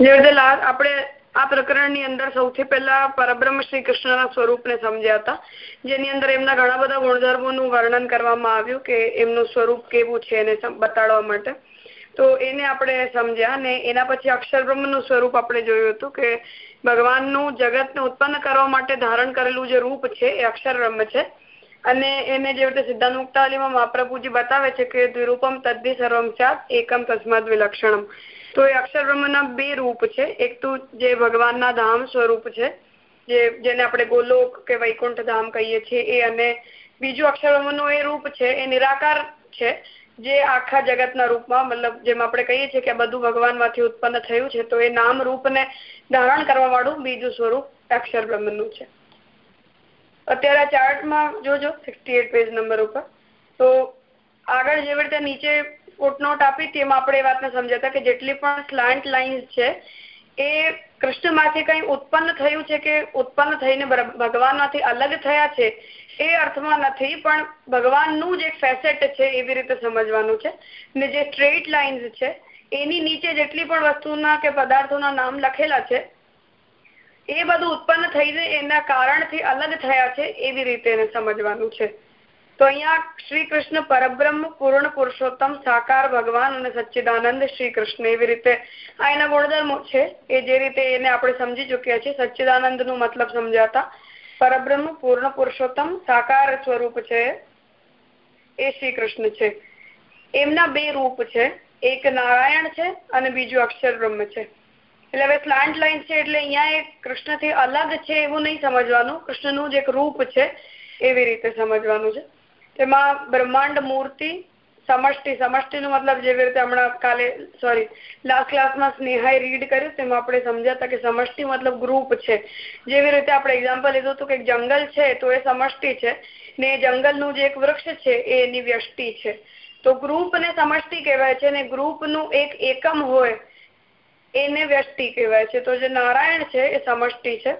રીતે આપણે આ પ્રકરણની અંદર સૌથી પહેલા પરબ્રહ્મ શ્રી કૃષ્ણના સ્વરૂપને સમજ્યા હતા, જેની અંદર એમના ઘણા બધા ગુણધર્મોનું વર્ણન કરવામાં આવ્યું કે એમનું સ્વરૂપ કેવું છે એને બતાડવા માટે. તો એને આપણે સમજ્યા અને એના પછી અક્ષર બ્રહ્મનું સ્વરૂપ આપણે જોયું હતું કે ભગવાનનું જગતને ઉત્પન્ન કરવા માટે ધારણ કરેલું જે રૂપ છે એ અક્ષર છે. અને એને જે રીતે સિદ્ધાંત મુક્તાવલીમાં મહાપ્રભુજી બતાવે છે કે દ્વિરૂપમ તદ્ધિ સર્વમ તસ્માદ વિલક્ષણમ. તો એ અક્ષર બ્રહ્મના બે રૂપ છે. એક તો જે ભગવાનના ધામ સ્વરૂપ છે, જે જેને આપણે ગોલોક કે વૈકુંઠ ધામ કહીએ છીએ, એ અને બીજું અક્ષર બ્રહ્મનું એ રૂપ છે, એ નિરાકાર છે, જે આખા જગતના રૂપમાં, મતલબ જેમ આપણે કહીએ છીએ કે બધું ભગવાનમાંથી ઉત્પન્ન થયું છે, તો એ નામ રૂપને ધારણ કરવા વાળું બીજું સ્વરૂપ અક્ષર બ્રહ્મનું છે. અત્યારે ચાર્ટમાં જોજો સિક્સટી પેજ નંબર ઉપર. તો આગળ જેવી રીતે નીચે ફૂટનોટ આપી, તેમાં આપણે એ વાતને સમજાતા કે જેટલી પણ સ્લાન્ટ લાઇન્સ છે, એ કૃષ્ણમાંથી કંઈ ઉત્પન્ન થયું છે કે ઉત્પન્ન થઈને ભગવાનમાંથી અલગ થયા છે, એ અર્થમાં નથી, પણ ભગવાનનું જે ફેસેટ છે એવી રીતે સમજવાનું છે. ને જે સ્ટ્રેટ લાઇન્સ છે, એની નીચે જેટલી પણ વસ્તુના કે પદાર્થોના નામ લખેલા છે, એ બધું ઉત્પન્ન થઈને એના કારણથી અલગ થયા છે એવી રીતે સમજવાનું છે. તો અહીંયા શ્રી કૃષ્ણ પરબ્રહ્મ પૂર્ણ પુરુષોત્તમ સાકાર ભગવાન અને સચ્ચિદાનંદ શ્રી કૃષ્ણ એવી રીતે આ એના ગુણધર્મો છે એ જે રીતે એને આપણે સમજી ચુક્યા છીએ સચ્ચિદાનંદનું મતલબ સમજાતા પરબ્રહ્મ પૂર્ણ પુરુષોત્તમ સાકાર સ્વરૂપ છે એ શ્રી કૃષ્ણ છે એમના બે રૂપ છે એક નારાયણ છે અને બીજું અક્ષર બ્રહ્મ છે એટલે હવે સ્લાન્ટ લાઈન છે એટલે અહીંયા કૃષ્ણથી અલગ છે એવું નહીં સમજવાનું કૃષ્ણનું જ એક રૂપ છે એવી રીતે સમજવાનું છે તેમાં બ્રહ્માંડ મૂર્તિ, સમષ્ટિ, સમષ્ટિનો મતલબ જેવી રીતે હમણાં કાલે સોરી લાસ્ટ ક્લાસમાં સ્નેહાએ રીડ કર્યું, તેમાં આપણે સમજાતા કે સમષ્ટિ મતલબ ગ્રુપ છે. જેવી રીતે આપણે એક્ઝામ્પલ લીધું હતું કે જંગલ છે, તો એ સમષ્ટિ છે. ને જંગલનું જે એક વૃક્ષ છે, એ એની વ્યષ્ટિ છે. તો ગ્રુપ ને સમષ્ટિ કહેવાય છે ને ગ્રુપનું એક એકમ હોય, એને વ્યષ્ટિ કહેવાય છે. તો જે નારાયણ છે, એ સમષ્ટિ છે.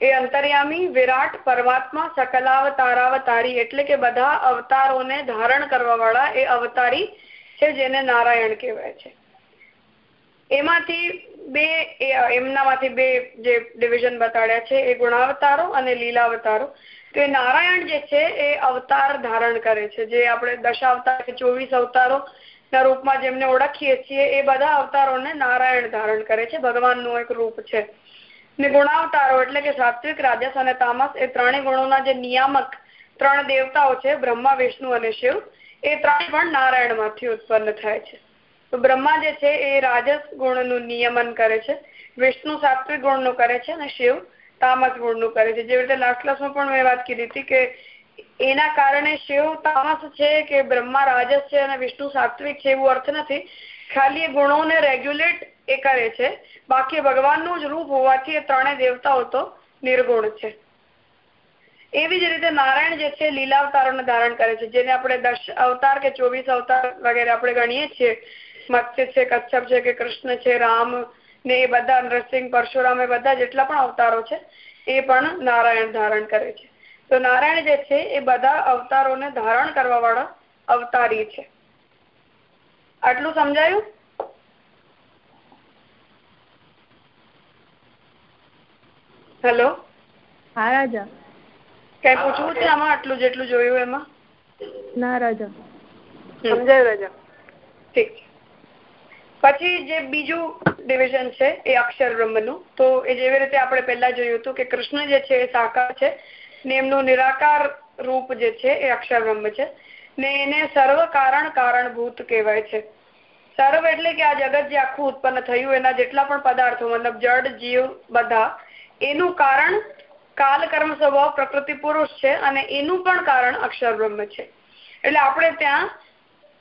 એ અંતર્યામી, વિરાટ, પરમાત્મા સકલાવતારાવતારી એટલે કે બધા અવતારોને ધારણ કરવા વાળા એ અવતારી છે જેને નારાયણ કહેવાય છે. એમાંથી બે એમનામાંથી બે જે ડિવિઝન બતાડ્યા છે, એ ગુણાવતારો અને લીલાવતારો. તો એ નારાયણ જે છે એ અવતાર ધારણ કરે છે. જે આપણે દશાવતાર કે ચોવીસ અવતારો ના રૂપમાં જેમને ઓળખીએ છીએ, એ બધા અવતારોને નારાયણ ધારણ કરે છે. ભગવાનનું એક રૂપ છે. ને ગુણાવતારો એટલે કે સાત્વિક, રાજસ અને તામસ એ ત્રણેય ગુણોના જે નિયામક ત્રણ દેવતાઓ છે, બ્રહ્મા, વિષ્ણુ અને શિવ, એ ત્રણ પણ નારાયણમાંથી ઉત્પન્ન થાય છે. તો બ્રહ્મા જે છે, એ રાજસ ગુણનું નિયમન કરે છે, વિષ્ણુ સાત્વિક ગુણનું કરે છે અને શિવ તામસ ગુણનું કરે છે. જેવી રીતે લાસ્ટ ક્લાસમાં પણ મેં વાત કીધી હતી કે એના કારણે શિવ તામસ છે કે બ્રહ્મા રાજસ છે અને વિષ્ણુ સાત્વિક છે, એવું અર્થ નથી. ખાલી ગુણોને રેગ્યુલેટ એ કરે છે બાકી ભગવાનનું જ રૂપ હોવાથી એ ત્રણેય દેવતાઓ તો નિર્ગુણ છે. એવી જ રીતે નારાયણ જે છે લીલાવતારોને ધારણ કરે છે. જેને આપણે દસ અવતાર કે ચોવીસ અવતાર વગેરે આપણે ગણીએ છીએ. મત્સ્ય છે કચ્છપ છે, કે કૃષ્ણ છે, રામ ને એ બધા નરસિંહ પરશુરામ એ બધા જેટલા પણ અવતારો છે, એ પણ નારાયણ ધારણ કરે છે. તો નારાયણ જે છે, એ બધા અવતારોને ધારણ કરવા વાળા અવતારી છે. આટલું સમજાયું? હેલો હા રાજા. કઈ પૂછવું છે આમાં? આટલું જેટલું જોયું એમાં? ના રાજા. સમજાયું રાજા? ઠીક પછી જે બીજું ડિવિઝન છે એ અક્ષર બ્રહ્મનું તો એ જેવી રીતે આપણે પહેલા જોયું હતું કે કૃષ્ણ જે છે એ સાકાર છે ને એમનું નિરાકાર રૂપ જે છે એ અક્ષર બ્રહ્મ છે ને એને સર્વ કારણ કારણભૂત કહેવાય છે. સર્વ એટલે કે આ જગત જે આખું ઉત્પન્ન થયું એના જેટલા પણ પદાર્થો મતલબ જડ જીવ બધા એનું કારણ કાલ કર્મ સ્વભાવ પ્રકૃતિ પુરુષ છે અને એનું પણ કારણ અક્ષર બ્રહ્મ છે. એટલે આપણે ત્યાં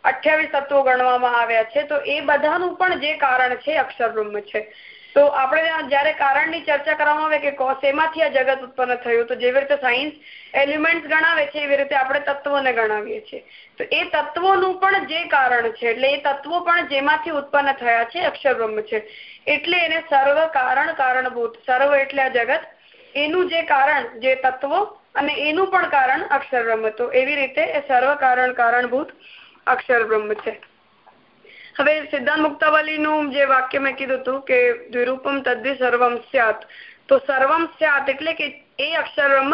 અઠ્યાવીસ તત્વો ગણવામાં આવ્યા છે, તો એ બધાનું પણ જે કારણ છે અક્ષર બ્રહ્મ છે. તો આપણે જયારે કારણની ચર્ચા કરવામાં આવે કે શેમાંથી આ જગત ઉત્પન્ન થયું, તો જેવી રીતે સાયન્સ એલિમેન્ટ ગણાવે છે, એવી રીતે આપણે તત્વોને ગણાવીએ છીએ. તો એ તત્વોનું પણ જે કારણ છે, એટલે એ તત્વો પણ જેમાંથી ઉત્પન્ન થયા છે અક્ષર બ્રહ્મ છે. એટલે એને સર્વ કારણ કારણભૂત, સર્વ એટલે આ જગત. એનું જે કારણ, જે તત્વો અને એનું પણ કારણ અક્ષર બ્રહ્મ તો એવી રીતે એ સર્વ કારણ કારણભૂત અક્ષર બ્રહ્મ છે. હવે સિદ્ધાંત મુક્તાવલીનું જે વાક્ય મેં કીધું હતું કે દ્વિરૂપમ તદ્વિ સર્વમ સ્યાત. તો સર્વમ સ્યાત એટલે કે એ અક્ષર બ્રહ્મ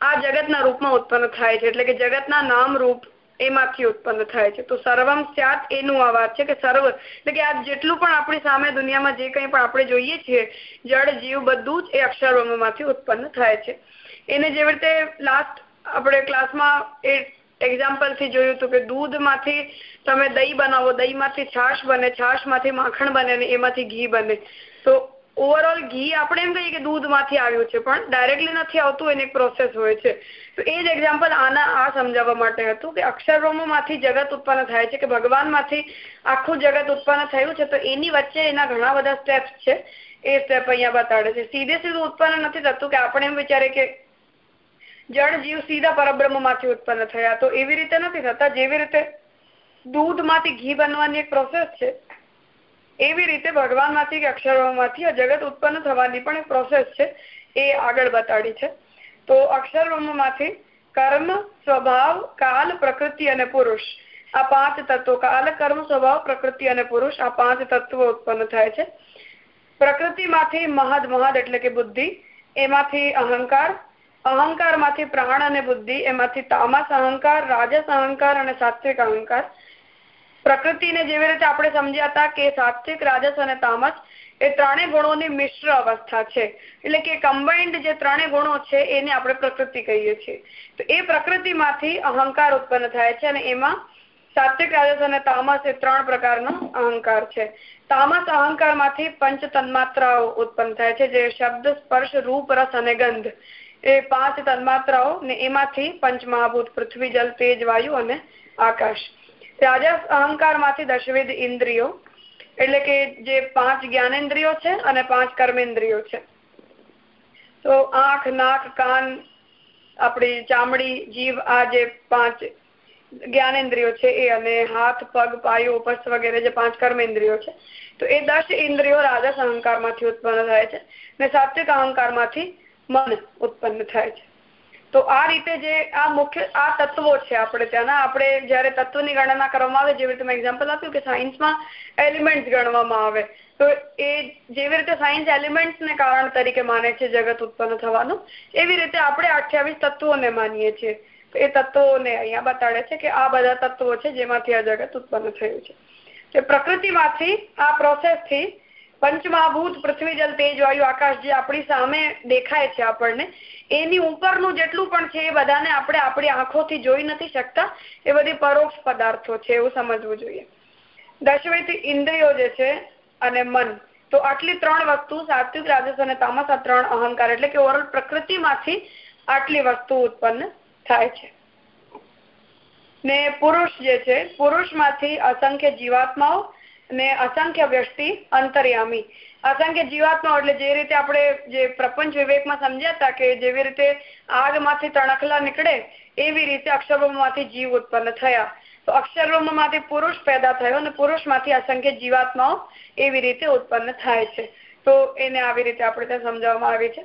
આ જગતના રૂપમાં ઉત્પન્ન થાય છે. એટલે કે જગતના નામ રૂપ એમાંથી ઉત્પન્ન થાય છે. તો સર્વમ સ્યાત એનું આ વાત છે કે સર્વ, એટલે કે આ જેટલું પણ આપણી સામે દુનિયામાં જે કંઈ પણ આપણે જોઈએ છીએ, જળ, જીવ બધું જ એ અક્ષરબ્રહ્મમાંથી ઉત્પન્ન થાય છે. એને જેવી રીતે લાસ્ટ આપણે ક્લાસમાં એ એક્ઝામ્પલથી જોયું હતું કે દૂધમાંથી તમે દહીં બનાવો, દહીંમાંથી છાશ બને, છાશમાંથી માખણ બને ને એમાંથી ઘી બને. તો ઓવરઓલ ઘી આપણે એમ કહીએ કે દૂધમાંથી આવ્યું છે, પણ ડાયરેક્ટલી નથી આવતું, એની પ્રોસેસ હોય છે. તો એ જ એક્ઝામ્પલ આના, આ સમજાવવા માટે હતું કે અક્ષરબ્રહ્મમાંથી જગત ઉત્પન્ન થાય છે, કે ભગવાનમાંથી આખું જગત ઉત્પન્ન થયું છે, તો એની વચ્ચે એના ઘણા બધા સ્ટેપ્સ છે. એ સ્ટેપ અહીંયા બતાડે છે. સીધે સીધું ઉત્પન્ન નથી થતું કે આપણે એમ વિચારે કે જળ જીવ સીધા પરબ્રહ્મમાંથી ઉત્પન્ન થયા. તો એવી રીતે નથી થતા. જેવી રીતે દૂધમાંથી ઘી બનવાની એક પ્રોસેસ છે એવી રીતે ભગવાનમાંથી કે અક્ષરોમાંથી આ જગત ઉત્પન્ન થવાની પણ એક પ્રોસેસ છે, એ આગળ બતાડી છે. તો અક્ષરોમાંથી કર્મ, સ્વભાવ, કાલ, પ્રકૃતિ અને પુરુષ, આ પાંચ તત્વો, કાલ, કર્મ, સ્વભાવ, પ્રકૃતિ અને પુરુષ, આ પાંચ તત્વો ઉત્પન્ન થાય છે. પ્રકૃતિમાંથી મહદ મહદ એટલે કે બુદ્ધિ, એમાંથી અહંકાર, અહંકારમાંથી પ્રાણ અને બુદ્ધિ, એમાંથી તામસ અહંકાર, રાજસ અહંકાર અને સાત્વિક અહંકાર. પ્રકૃતિને જેવી રીતે આપણે સમજ્યા હતા કે સાત્વિક રાજસ અને તામસ એ ત્રણેય ગુણોની મિશ્ર અવસ્થા છે. એટલે કે કમ્બાઇન્ડ જે ત્રણેય ગુણો છે એને આપણે પ્રકૃતિ કહીએ છીએ. તો એ પ્રકૃતિમાંથી અહંકાર ઉત્પન્ન થાય છે અને એમાં સાત્વિક રાજસ અને તામસ એ ત્રણ પ્રકારનો અહંકાર છે. તામસ અહંકારમાંથી પંચ તન્માત્રાઓ ઉત્પન્ન થાય છે, જે શબ્દ, સ્પર્શ, રૂપ, રસ અને ગંધ એ પાંચ તન્માત્રાઓ ને એમાંથી પંચમહાભૂત, પૃથ્વી, જલ, તેજ, વાયુ અને આકાશ. રાજસ અહંકારમાંથી દશવિધ ઇન્દ્રિયો, એટલે કે જે પાંચ જ્ઞાનેન્દ્રિયો છે અને પાંચ કર્મેન્દ્રિયો છે. તો આંખ, નાક, કાન, આપણી ચામડી, જીભ, આ જે પાંચ જ્ઞાનેન્દ્રિયો છે એ અને હાથ, પગ, પાયો ઉપસ્થ વગેરે જે પાંચ કર્મેન્દ્રિયો છે, તો એ દસ ઇન્દ્રિયો રાજસ અહંકારમાંથી ઉત્પન્ન થાય છે ને સાત્વિક અહંકારમાંથી મન ઉત્પન્ન થાય છે. તો આ રીતે જે આ મુખ્ય આ તત્વો છે આપણે ત્યાંના, આપણે જયારે તત્વની ગણના કરવામાં આવે, જેવી રીતે મેં એક્ઝામ્પલ આપ્યું કે સાયન્સમાં એલિમેન્ટ ગણવામાં આવે, તો એ જેવી રીતે સાયન્સ એલિમેન્ટ્સને કારણ તરીકે માને છે જગત ઉત્પન્ન થવાનું, એવી રીતે આપણે અઠ્યાવીસ તત્વોને માનીએ છીએ. એ તત્વોને અહીંયા બતાડે છે કે આ બધા તત્વો છે જેમાંથી આ જગત ઉત્પન્ન થયું છે. પ્રકૃતિમાંથી આ પ્રોસેસથી પંચમહાભૂત પૃથ્વી જલ તેજ વાયુ આકાશ જે આપણી સામે દેખાય છે આપણને એની ઉપરનું જેટલું પણ છે એ બધાને આપણે આપણી આંખોથી જોઈ નથી શકતા. એ બધી પરોક્ષ પદાર્થો છે એવું સમજવું જોઈએ. દશવિધ ઇન્દ્રિયો જે છે અને મન, તો આટલી ત્રણ વસ્તુ, સાત્વિક, રાજસ અને તામસ, આ ત્રણ અહંકાર, એટલે કે ઓવરઓલ પ્રકૃતિમાંથી આટલી વસ્તુ ઉત્પન્ન થાય છે. ને પુરુષ જે છે, પુરુષમાંથી અસંખ્ય જીવાત્માઓ ને અસંખ્ય વ્યક્તિ અંતર્યામી. અસંખ્ય જીવાત્મા એટલે જે રીતે આપણે જે પ્રપંચ વિવેકમાં સમજ્યા હતા કે જેવી રીતે આગમાંથી તણખલા નીકળે, એવી રીતે અક્ષરબ્રહ્મમાંથી જીવ ઉત્પન્ન થયા. તો અક્ષરબ્રહ્મમાંથી પુરુષ પેદા થયો અને પુરુષમાંથી અસંખ્ય જીવાત્માઓ એવી રીતે ઉત્પન્ન થાય છે. તો એને આવી રીતે આપણે ત્યાં સમજાવવામાં આવી છે.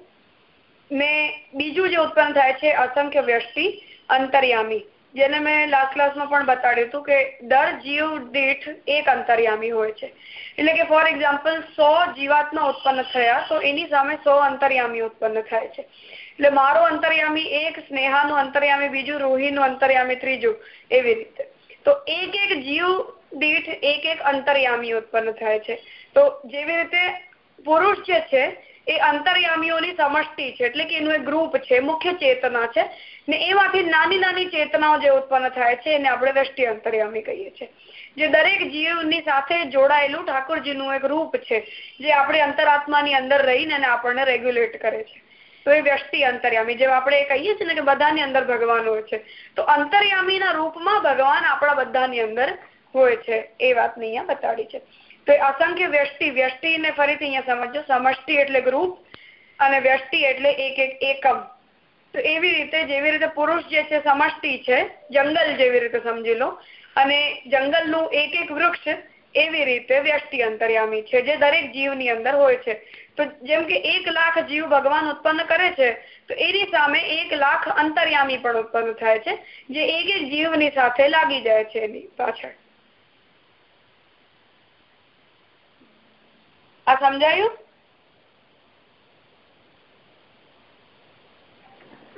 ને બીજું જે ઉત્પન્ન થાય છે, અસંખ્ય વ્યક્તિ અંતર્યામી. જેને મેં લાસ્ટ ક્લાસમાં પણ બતાડ્યું હતું કે દર જીવ દીઠ એક અંતર્યામી હોય છે. એટલે કે ફોર એક્ઝામ્પલ સો જીવાતમાં ઉત્પન્ન થયા, તો એની સામે સો અંતર્યામી ઉત્પન્ન થાય છે. એટલે મારો અંતર્યામી એક, સ્નેહાનું અંતર્યામી બીજું, રોહીનું અંતર્યામી ત્રીજું, એવી રીતે. તો એક એક જીવ દીઠ એક એક અંતર્યામી ઉત્પન્ન થાય છે. તો જેવી રીતે પુરુષ જે છે, એ અંતર્યામીઓની સમષ્ટિ છે, એટલે કે એનું એક ગ્રુપ છે, મુખ્ય ચેતના છે ને એમાંથી નાની નાની ચેતનાઓ જે ઉત્પન્ન થાય છે, એને આપણે દ્રષ્ટિ અંતર્યામી કહીએ છીએ. જે દરેક જીવની સાથે જોડાયેલું ઠાકોરજીનું એક રૂપ છે, જે આપણે અંતરાત્માની અંદર રહીને આપણને રેગ્યુલેટ કરે છે. તો એ વ્યક્તિ અંતર્યામી, જેમ આપણે કહીએ છીએ ને કે બધાની અંદર ભગવાન હોય છે. તો અંતર્યામીના રૂપમાં ભગવાન આપણા બધાની અંદર હોય છે, એ વાતને અહીંયા બતાડી છે. તો અસંખ્ય વ્યષ્ટિ વ્યક્તિને ફરીથી અહીંયા સમજો, સમષ્ટિ એટલે ગ્રુપ અને વ્યક્તિ એટલે એક એક એકમ. તો એવી રીતે જેવી રીતે પુરુષ જે છે, સમષ્ટિ છે, જંગલ જેવી રીતે સમજી લો. અને જંગલનું એક એક વૃક્ષ એવી રીતે વ્યક્તિ અંતર્યામી છે, જે દરેક જીવની અંદર હોય છે. તો જેમ કે એક લાખ જીવ ભગવાન ઉત્પન્ન કરે છે, તો એની સામે એક લાખ અંતર્યામી પણ ઉત્પન્ન થાય છે, જે એક એક જીવની સાથે લાગી જાય છે એની પાછળ. આ સમજાયું?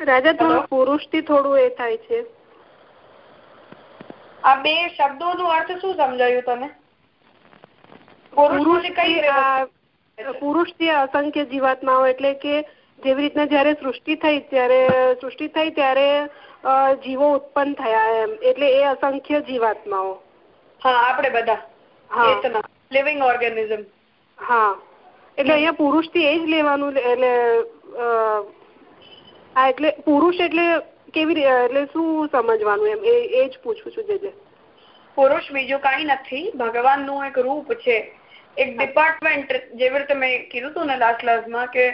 રાજા થોડું પુરુષથી થોડું એ થાય છે. આ બે શબ્દો નું અર્થ શું સમજાયું તમે? પુરુષથી અસંખ્ય જીવાત્માઓ એટલે કે જેવી રીતના જયારે સૃષ્ટિ થઈ ત્યારે સૃષ્ટિ થઈ ત્યારે જીવો ઉત્પન્ન થયા એમ. એટલે એ અસંખ્ય જીવાત્માઓ. હા આપણે બધા. લિવિંગ ઓર્ગેનિઝમ હા. એટલે અહીંયા પુરુષથી એ જ લેવાનું એટલે હા એટલે પુરુષ એટલે કેવી એટલે શું સમજવાનું એમ? એ જ પૂછું છું જે પુરુષ બીજું કઈ નથી. ભગવાનનું એક રૂપ છે. એક ડિપાર્ટમેન્ટ જેવી રીતે મેં કીધું હતું ને લાસ્ટ ક્લાસમાં કે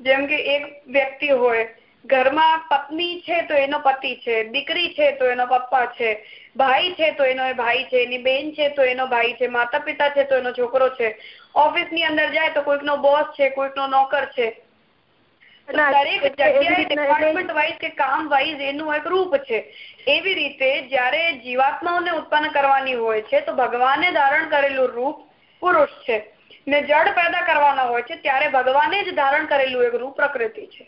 જેમ કે એક વ્યક્તિ હોય ઘરમાં પત્ની છે તો એનો પતિ છે દીકરી છે તો એનો પપ્પા છે ભાઈ છે તો એનો ભાઈ છે એની બેન છે તો એનો ભાઈ છે માતા પિતા છે તો એનો છોકરો છે. ઓફિસની અંદર જાય તો કોઈક નો બોસ છે કોઈક નો નોકર છે. દરેક જગ્યાએ ડિપાર્ટમેન્ટ વાઇઝ કે કામ વાઇઝ એનું એક રૂપ છે. એવી રીતે જયારે જીવાત્માઓને ઉત્પન્ન કરવાની હોય છે તો ભગવાને ધારણ કરેલું રૂપ પુરુષ છે. ને જળ પેદા કરવાના હોય છે ત્યારે ભગવાને જ ધારણ કરેલું એક રૂપ પ્રકૃતિ છે.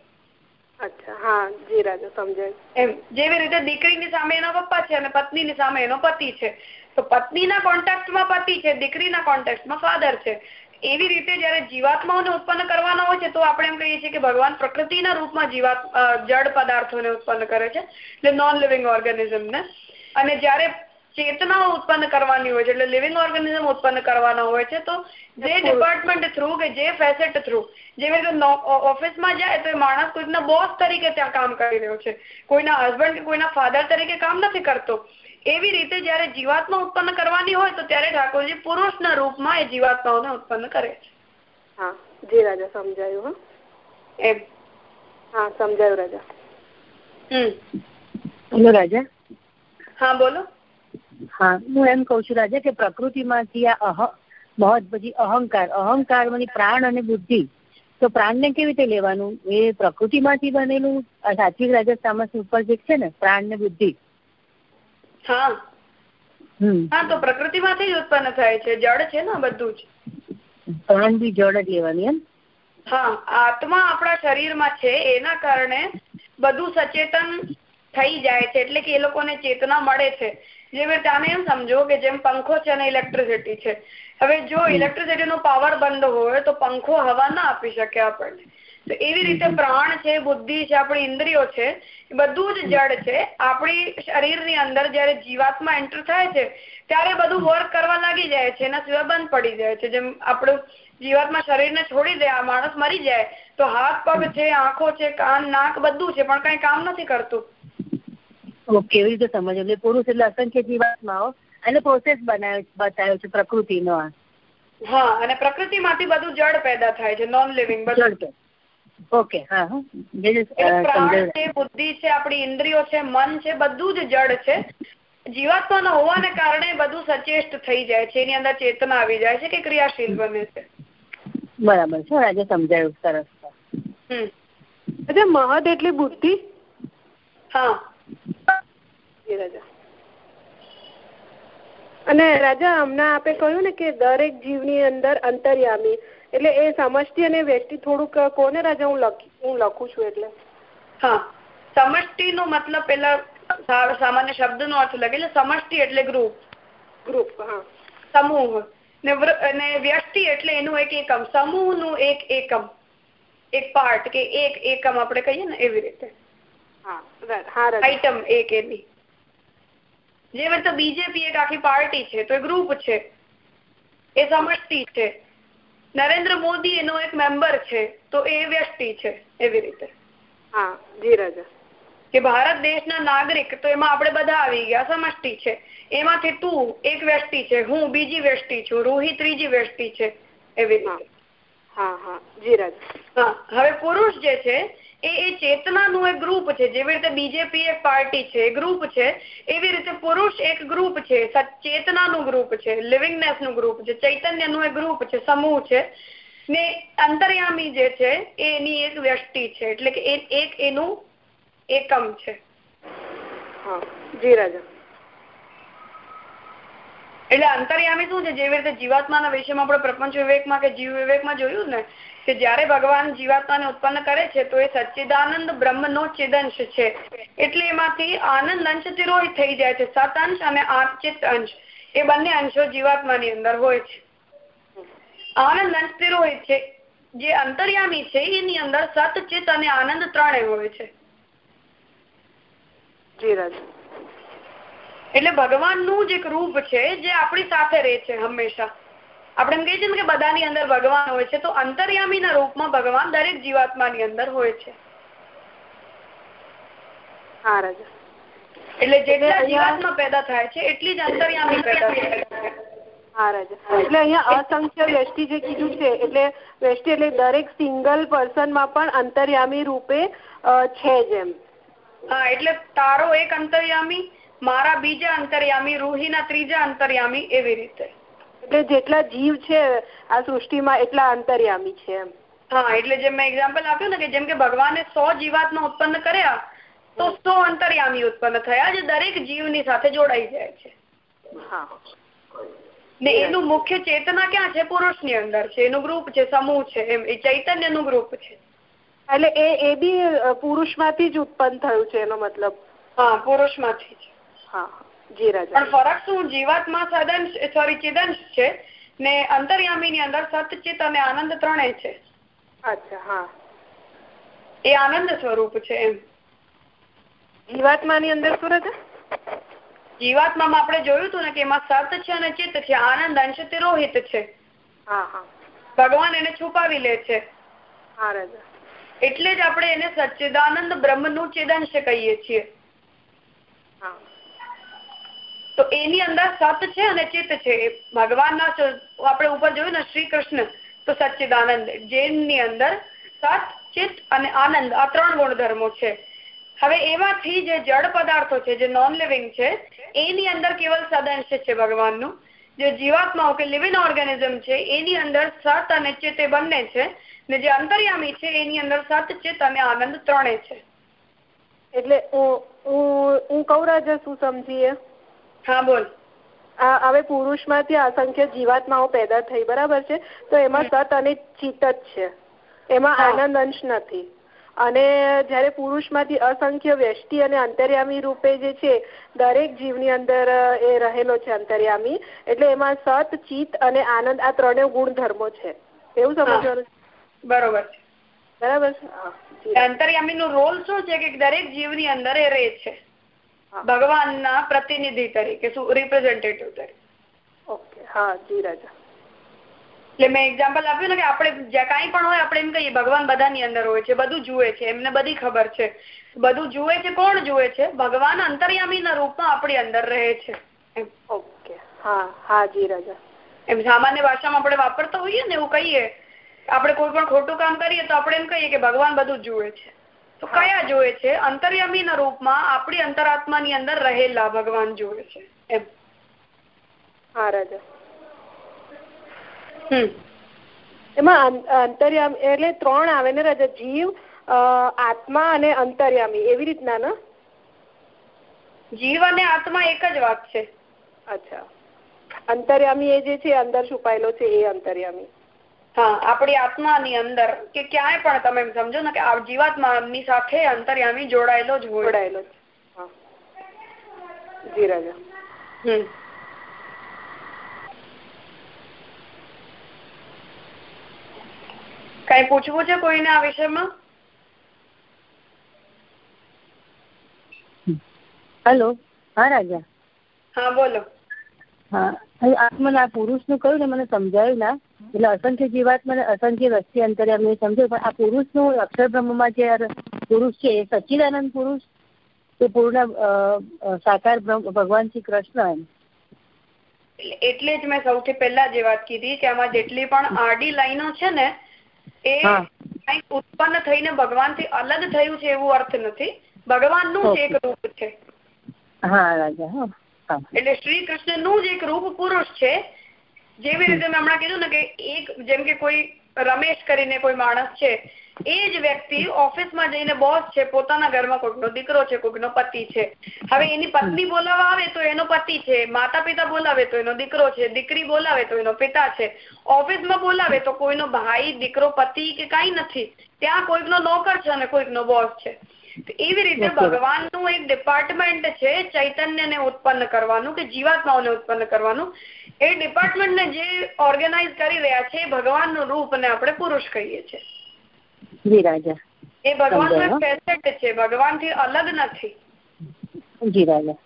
અચ્છા હા જી રાજા સમજાય. એમ જેવી રીતે દીકરીની સામે એના પપ્પા છે અને પત્નીની સામે એનો પતિ છે. તો પત્નીના કોન્ટેક્ટમાં પતિ છે દીકરીના કોન્ટેક્ટમાં ફાધર છે. એવી રીતે જયારે જીવાત્માઓને ઉત્પન્ન કરવાના હોય છે તો આપણે એમ કહીએ છીએ કે ભગવાન પ્રકૃતિના રૂપમાં જીવાત જળ પદાર્થોને ઉત્પન્ન કરે છે એટલે નોન લિવિંગ ઓર્ગેનિઝમને અને જયારે ચેતનાઓ ઉત્પન્ન કરવાની હોય છે એટલે લિવિંગ ઓર્ગેનિઝમ ઉત્પન્ન કરવાના હોય છે તો જે ડિપાર્ટમેન્ટ થ્રુ કે જે ફેસેટ થ્રુ જેવી રીતે ઓફિસમાં જાય તો એ માણસ કોઈના બોસ તરીકે ત્યાં કામ કરી રહ્યો છે. કોઈના હસબન્ડ કે કોઈના ફાધર તરીકે કામ નથી કરતો. એવી રીતે જયારે જીવાત્મા ઉત્પન્ન કરવાની હોય તો ત્યારે ઠાકોરજી પુરુષના રૂપમાં એ જીવાત્માઓને ઉત્પન્ન કરે છે. હા જી રાજા સમજાયું એમ. હા સમજાયું રાજા. હમ. રાજા. હા બોલો. હા હું એમ કઉ છું રાજા કે પ્રકૃતિમાંથી આ અહ મહત્ પછી અહંકાર અહંકાર પ્રાણ અને બુદ્ધિ તો પ્રાણને કેવી રીતે લેવાનું? એ પ્રકૃતિમાંથી બનેલું સાત્વિક રાજા તામસ ઉપર જે છે ને પ્રાણ ને બુદ્ધિ. હા. હા તો પ્રકૃતિમાંથી જ ઉત્પન્ન થાય છે. જળ છે ને બધું જ. પ્રાણ બી જળ જ લેવાની એમ? હા આત્મા આપણા શરીરમાં છે એના કારણે બધું સચેતન થઈ જાય છે એટલે કે એ લોકોને ચેતના મળે છે. જેવી રીતે આને એમ સમજો કે જેમ પંખો છે અને ઇલેક્ટ્રિસિટી છે. હવે જો ઇલેક્ટ્રિસિટી નો પાવર બંધ હોય તો પંખો હવા ના આપી શકે આપણને. એવી રીતે પ્રાણ છે બુદ્ધિ છે આપણી ઇન્દ્રિયો છે એ બધું જ જડ છે. આપણી શરીરની અંદર જયારે જીવાત્મા એન્ટર થાય છે ત્યારે બધું વર્ક કરવા લાગી જાય છે એના સિવાય બંધ પડી જાય છે. જેમ આપણું જીવાત્મા શરીરને છોડી દે આ માણસ મરી જાય તો હાથ પગ છે આંખો છે કાન નાક બધું છે પણ કઈ કામ નથી કરતું. ઓકે એવી રીતે સમજો એટલે પુરુષ એટલે અસંખ્ય જીવાત્માઓ અને પ્રોસેસ બનાવ્યો બતાવ્યો છે પ્રકૃતિનો હા અને પ્રકૃતિમાંથી બધું જળ પેદા થાય છે નોન લિવિંગ જળ ઓકે હા હા. બુદ્ધિ છે આપણી ઇન્દ્રિયો છે મન છે બધું જ જળ છે. જીવાત્મા હોવાને કારણે બધું સચેષ્ટ થઈ જાય છે એની અંદર ચેતના આવી જાય છે કે ક્રિયાશીલ બને છે. બરાબર છે આજે સમજાયું સરસ. હમ. મહદ એટલે બુદ્ધિ? હા. રાજા. અને રાજા હમણાં આપે કહ્યું ને કે દરેક જીવની અંદર અંતર્યામી એટલે એ સમષ્ટિ અને વ્યક્તિ થોડુંક કોને રાજા હું હું લખું છું એટલે? હા. સમષ્ટિ નો મતલબ પેલા સામાન્ય શબ્દ નો અર્થ લાગે એટલે સમષ્ટિ એટલે ગ્રુપ. ગ્રુપ હા. સમૂહ. ને વ્યક્તિ એટલે એનું એક એકમ. સમૂહનું એક એકમ. એક પાર્ટ કે એક એકમ આપણે કહીએ ને એવી રીતે. આઈટમ એક એની. જે રીતે બીજેપી એક આખી પાર્ટી છે તો એ ગ્રુપ છે. એ સમષ્ટિ છે. નરેન્દ્ર મોદી એનો એક મેમ્બર છે તો એ વ્યક્તિ છે એવી રીતે. હા જી રાજા કે ભારત દેશના નાગરિક તો એમાં આપણે બધા આવી ગયા સમષ્ટિ છે. એમાંથી તું એક વ્યક્તિ છે હું બીજી વ્યક્તિ છું રૂહી ત્રીજી વ્યક્તિ છે એવી રીતે. હા હા જી રાજા હા હવે પુરુષ જે છે એ એ ચેતનાનું એક ગ્રુપ છે. જેવી રીતે બીજેપી એક પાર્ટી છે ગ્રુપ છે. એવી રીતે પુરુષ એક ગ્રુપ છે ચેતનાનું ગ્રુપ છે, લિવિંગનેસનું ગ્રુપ છે, ચૈતન્યનું એક ગ્રુપ છે, સમૂહ છે. ને અંતર્યામી જે છે, એની એક વ્યક્તિ છે. એટલે કે એક એનું એકમ છે. હા, જી એટલે અંતર્યામી શું છે? જેવી રીતે જીવાત્માના વિષયમાં આપણે પ્રપંચ વિવેકમાં કે જીવ વિવેકમાં જોયું ને, કે જ્યારે ભગવાન જીવાત્માને ઉત્પન્ન કરે છે, તો એ સચ્ચિદાનંદ બ્રહ્મનો ચિદંશ છે. એટલે એમાંથી આનંદ અંશ તિરોહિત થઈ જાય છે. સત અંશ અને ચિત્ત અંશ. એ બંને અંશો જીવાત્માની અંદર હોય છે. આનંદ અંશ તિરોહિત છે. જે અંતર્યામી છે, એની અંદર સત, ચિત્ત અને આનંદ ત્રણે હોય છે. જી એટલે ભગવાનનું જ એક રૂપ છે જે આપણી સાથે રહે છે હંમેશા. આપણે એમ કહીએ છીએ કે બધાની અંદર ભગવાન હોય છે તો અંતર્યામીના રૂપમાં ભગવાન દરેક જીવાત્માની અંદર હોય છે. હા રાજા. એટલે જેટલા જીવાત્મા પેદા થાય છે એટલી જ અંતર્યામી પેદા થાય છે. હા રાજા. એટલે અહીંયા અસંખ્ય વ્યષ્ટિ જે કીધું છે એટલે વ્યષ્ટિ એટલે દરેક સિંગલ પર્સનમાં પણ અંતર્યામી રૂપે છે જેમ હા એટલે તારો એક અંતર્યામી મારા બીજા અંતર્યામી રૂહીના ત્રીજા અંતર્યામી એવી રીતે. એટલે જેટલા જીવ છે આ સૃષ્ટિમાં એટલા અંતર્યામી છે એમ. હા એટલે જેમ મેં એક્ઝામ્પલ આપ્યું ને કે જેમ કે ભગવાને સો જીવાત્મા ઉત્પન્ન કર્યા તો સો અંતર્યામી ઉત્પન્ન થયા. જે દરેક જીવની સાથે જોડાઈ જાય છે. હા. ને એનું મુખ્ય ચેતના ક્યાં છે? પુરુષની અંદર છે. એનું ગ્રુપ છે સમૂહ છે એમ. એ ચૈતન્યનું ગ્રુપ છે. એટલે એ એ બી પુરુષમાંથી જ ઉત્પન્ન થયું છે એનો મતલબ. હા પુરુષમાંથી જ. પણ ફરક શું? જીવાત્મા સદંશ સોરી ચિદંશ છે ને અંતર્યામીની અંદર સતચિત અને આનંદ ત્રણેય છે. અચ્છા હા. એ આનંદ સ્વરૂપ છે એમ. જીવાત્માની અંદર શું રાજા? જીવાત્મામાં આપણે જોયું હતું ને કે એમાં સત છે અને ચિત્ત છે આનંદ અંશ તિરોહિત છે. હા હા. ભગવાન એને છુપાવી લે છે. હા રાજા. એટલે જ આપણે એને સચ્ચિદાનંદ બ્રહ્મનું ચેદાંશ કહીએ છીએ. હા. તો એની અંદર સત છે અને ચિત્ત છે. ભગવાનના આપણે ઉપર જોયું ને શ્રી કૃષ્ણ તો સચ્ચિદાનંદ જેની અંદર સત, ચિત્ત અને આનંદ, આ ત્રણ ગુણધર્મો છે. હવે એમાંથી જે જડ પદાર્થો છે, જે નોન લિવિંગ છે, એની અંદર કેવલ સદંશ છે ભગવાનનું. જે જીવાત્માઓ કે લિવિંગ ઓર્ગેનિઝમ છે, એની અંદર સત અને ચિત્ત એ બંને છે. ને જે અંતર્યામી છે, એની અંદર સત અને આનંદ ત્રણે છે. એટલે હું કહું રાજા શું સમજીએ? હા બોલ. હવે પુરુષમાંથી અસંખ્ય જીવાત્માઓ પેદા થઈ બરાબર છે? તો એમાં સત અને ચિત્ત જ છે. એમાં આનંદ અંશ નથી. અને જ્યારે પુરુષમાંથી અસંખ્ય વ્યષ્ટિ અને અંતર્યામી રૂપે જે છે દરેક જીવની અંદર એ રહેલો છે અંતર્યામી એટલે એમાં સત ચિત્ત અને આનંદ આ ત્રણેય ગુણધર્મો છે. એવું સમજવાનું બરોબર છે. બરાબર છે? અંતર્યામી નો રોલ શું છે? કે દરેક જીવની અંદર એ રહે છે. ભગવાનના પ્રતિનિધિ તરીકે શું રિપ્રેઝેન્ટેટિવ તરીકે. ઓકે હા જી રાજા. એટલે મેં એક્ઝામ્પલ આપ્યું ને કે આપણે જ્યાં કાંઈ પણ હોય આપણે એમ કહીએ ભગવાન બધાની અંદર હોય છે બધું જુએ છે એમને બધી ખબર છે. બધું જુએ છે કોણ જુએ છે? ભગવાન અંતર્યામીના રૂપમાં આપણી અંદર રહે છે. ઓકે હા હા જી રાજા. એમ સામાન્ય ભાષામાં આપણે વાપરતા હોઈએ ને એવું કહીએ આપણે કોઈ પણ ખોટું કામ કરીએ તો આપણે એમ કહીએ કે ભગવાન બધું જુએ છે. તો કયા જુએ છે? અંતર્યામીના રૂપમાં આપણી અંતરાત્માની અંદર રહેલા ભગવાન જુએ છે. એમ. હા રાજા. હમ. એમાં અંતર્યામી એટલે ત્રણ આવે ને રાજા? જીવ આત્મા અને અંતર્યામી. એવી રીતના ને? જીવ અને આત્મા એક જ વાત છે. અચ્છા. અંતર્યામી એ જે છે અંદર છુપાયેલો છે એ અંતર્યામી. હા આપણી આત્માની અંદર કે ક્યાંય પણ તમે સમજો ને કે આ જીવાત્માની સાથે અંતર્યામી જોડાયેલો જ જોડાયેલો જી. રાજા. હમ. કઈ પૂછવું છે કોઈને આ વિષયમાં? હલો હા રાજા. હા બોલો. હા આત્મના આ પુરુષનું કહ્યું ને મને સમજાયું ના. એટલે અસંખ્ય જીવાત્મા ને અસંખ્ય વ્યક્તિ અમને સમજો પણ આ પુરુષનું અક્ષર બ્રહ્મમાં જે પુરુષ છે એ સચ્ચિદાનંદ પુરુષ એ પૂર્ણ સાકાર ભગવાન શ્રી કૃષ્ણ એટલે- જ મેં સૌથી પહેલા જે વાત કીધી કે આમાં જેટલી પણ આડી લાઈનો છે ને એ કઈ ઉત્પન્ન થઈને ભગવાનથી અલગ થયું છે એવું અર્થ નથી. ભગવાનનું જ એક રૂપ છે. હા રાજા એટલે શ્રી કૃષ્ણનું જ એક રૂપ પુરુષ છે જેવી રીતે મેં હમણાં કીધું ને કે એક જેમ કે કોઈ રમેશ કરીને કોઈ માણસ છે એ જ વ્યક્તિ ઓફિસમાં જઈને બોસ છે પોતાના ઘરમાં કોઈકનો દીકરો છે કોઈકનો પતિ છે. હવે એની પત્ની બોલાવવા આવે તો એનો પતિ છે માતા પિતા બોલાવે તો એનો દીકરો છે દીકરી બોલાવે તો એનો પિતા છે. ઓફિસમાં બોલાવે તો કોઈનો ભાઈ દીકરો પતિ કે કઈ નથી. ત્યાં કોઈકનો નોકર છે અને કોઈકનો બોસ છે. એવી રીતે ભગવાનનું એક ડિપાર્ટમેન્ટ છે ચૈતન્યને ઉત્પન્ન કરવાનું કે જીવાત્માઓને ઉત્પન્ન કરવાનું. એ ડિપાર્ટમેન્ટને જે ઓર્ગેનાઇઝ કરી રહ્યા છે એ ભગવાનનું રૂપ અને આપણે પુરુષ કહીએ છીએ. જી રાજા. એ ભગવાનનો ફેસેટ છે ભગવાનથી અલગ નથી. જી રાજા.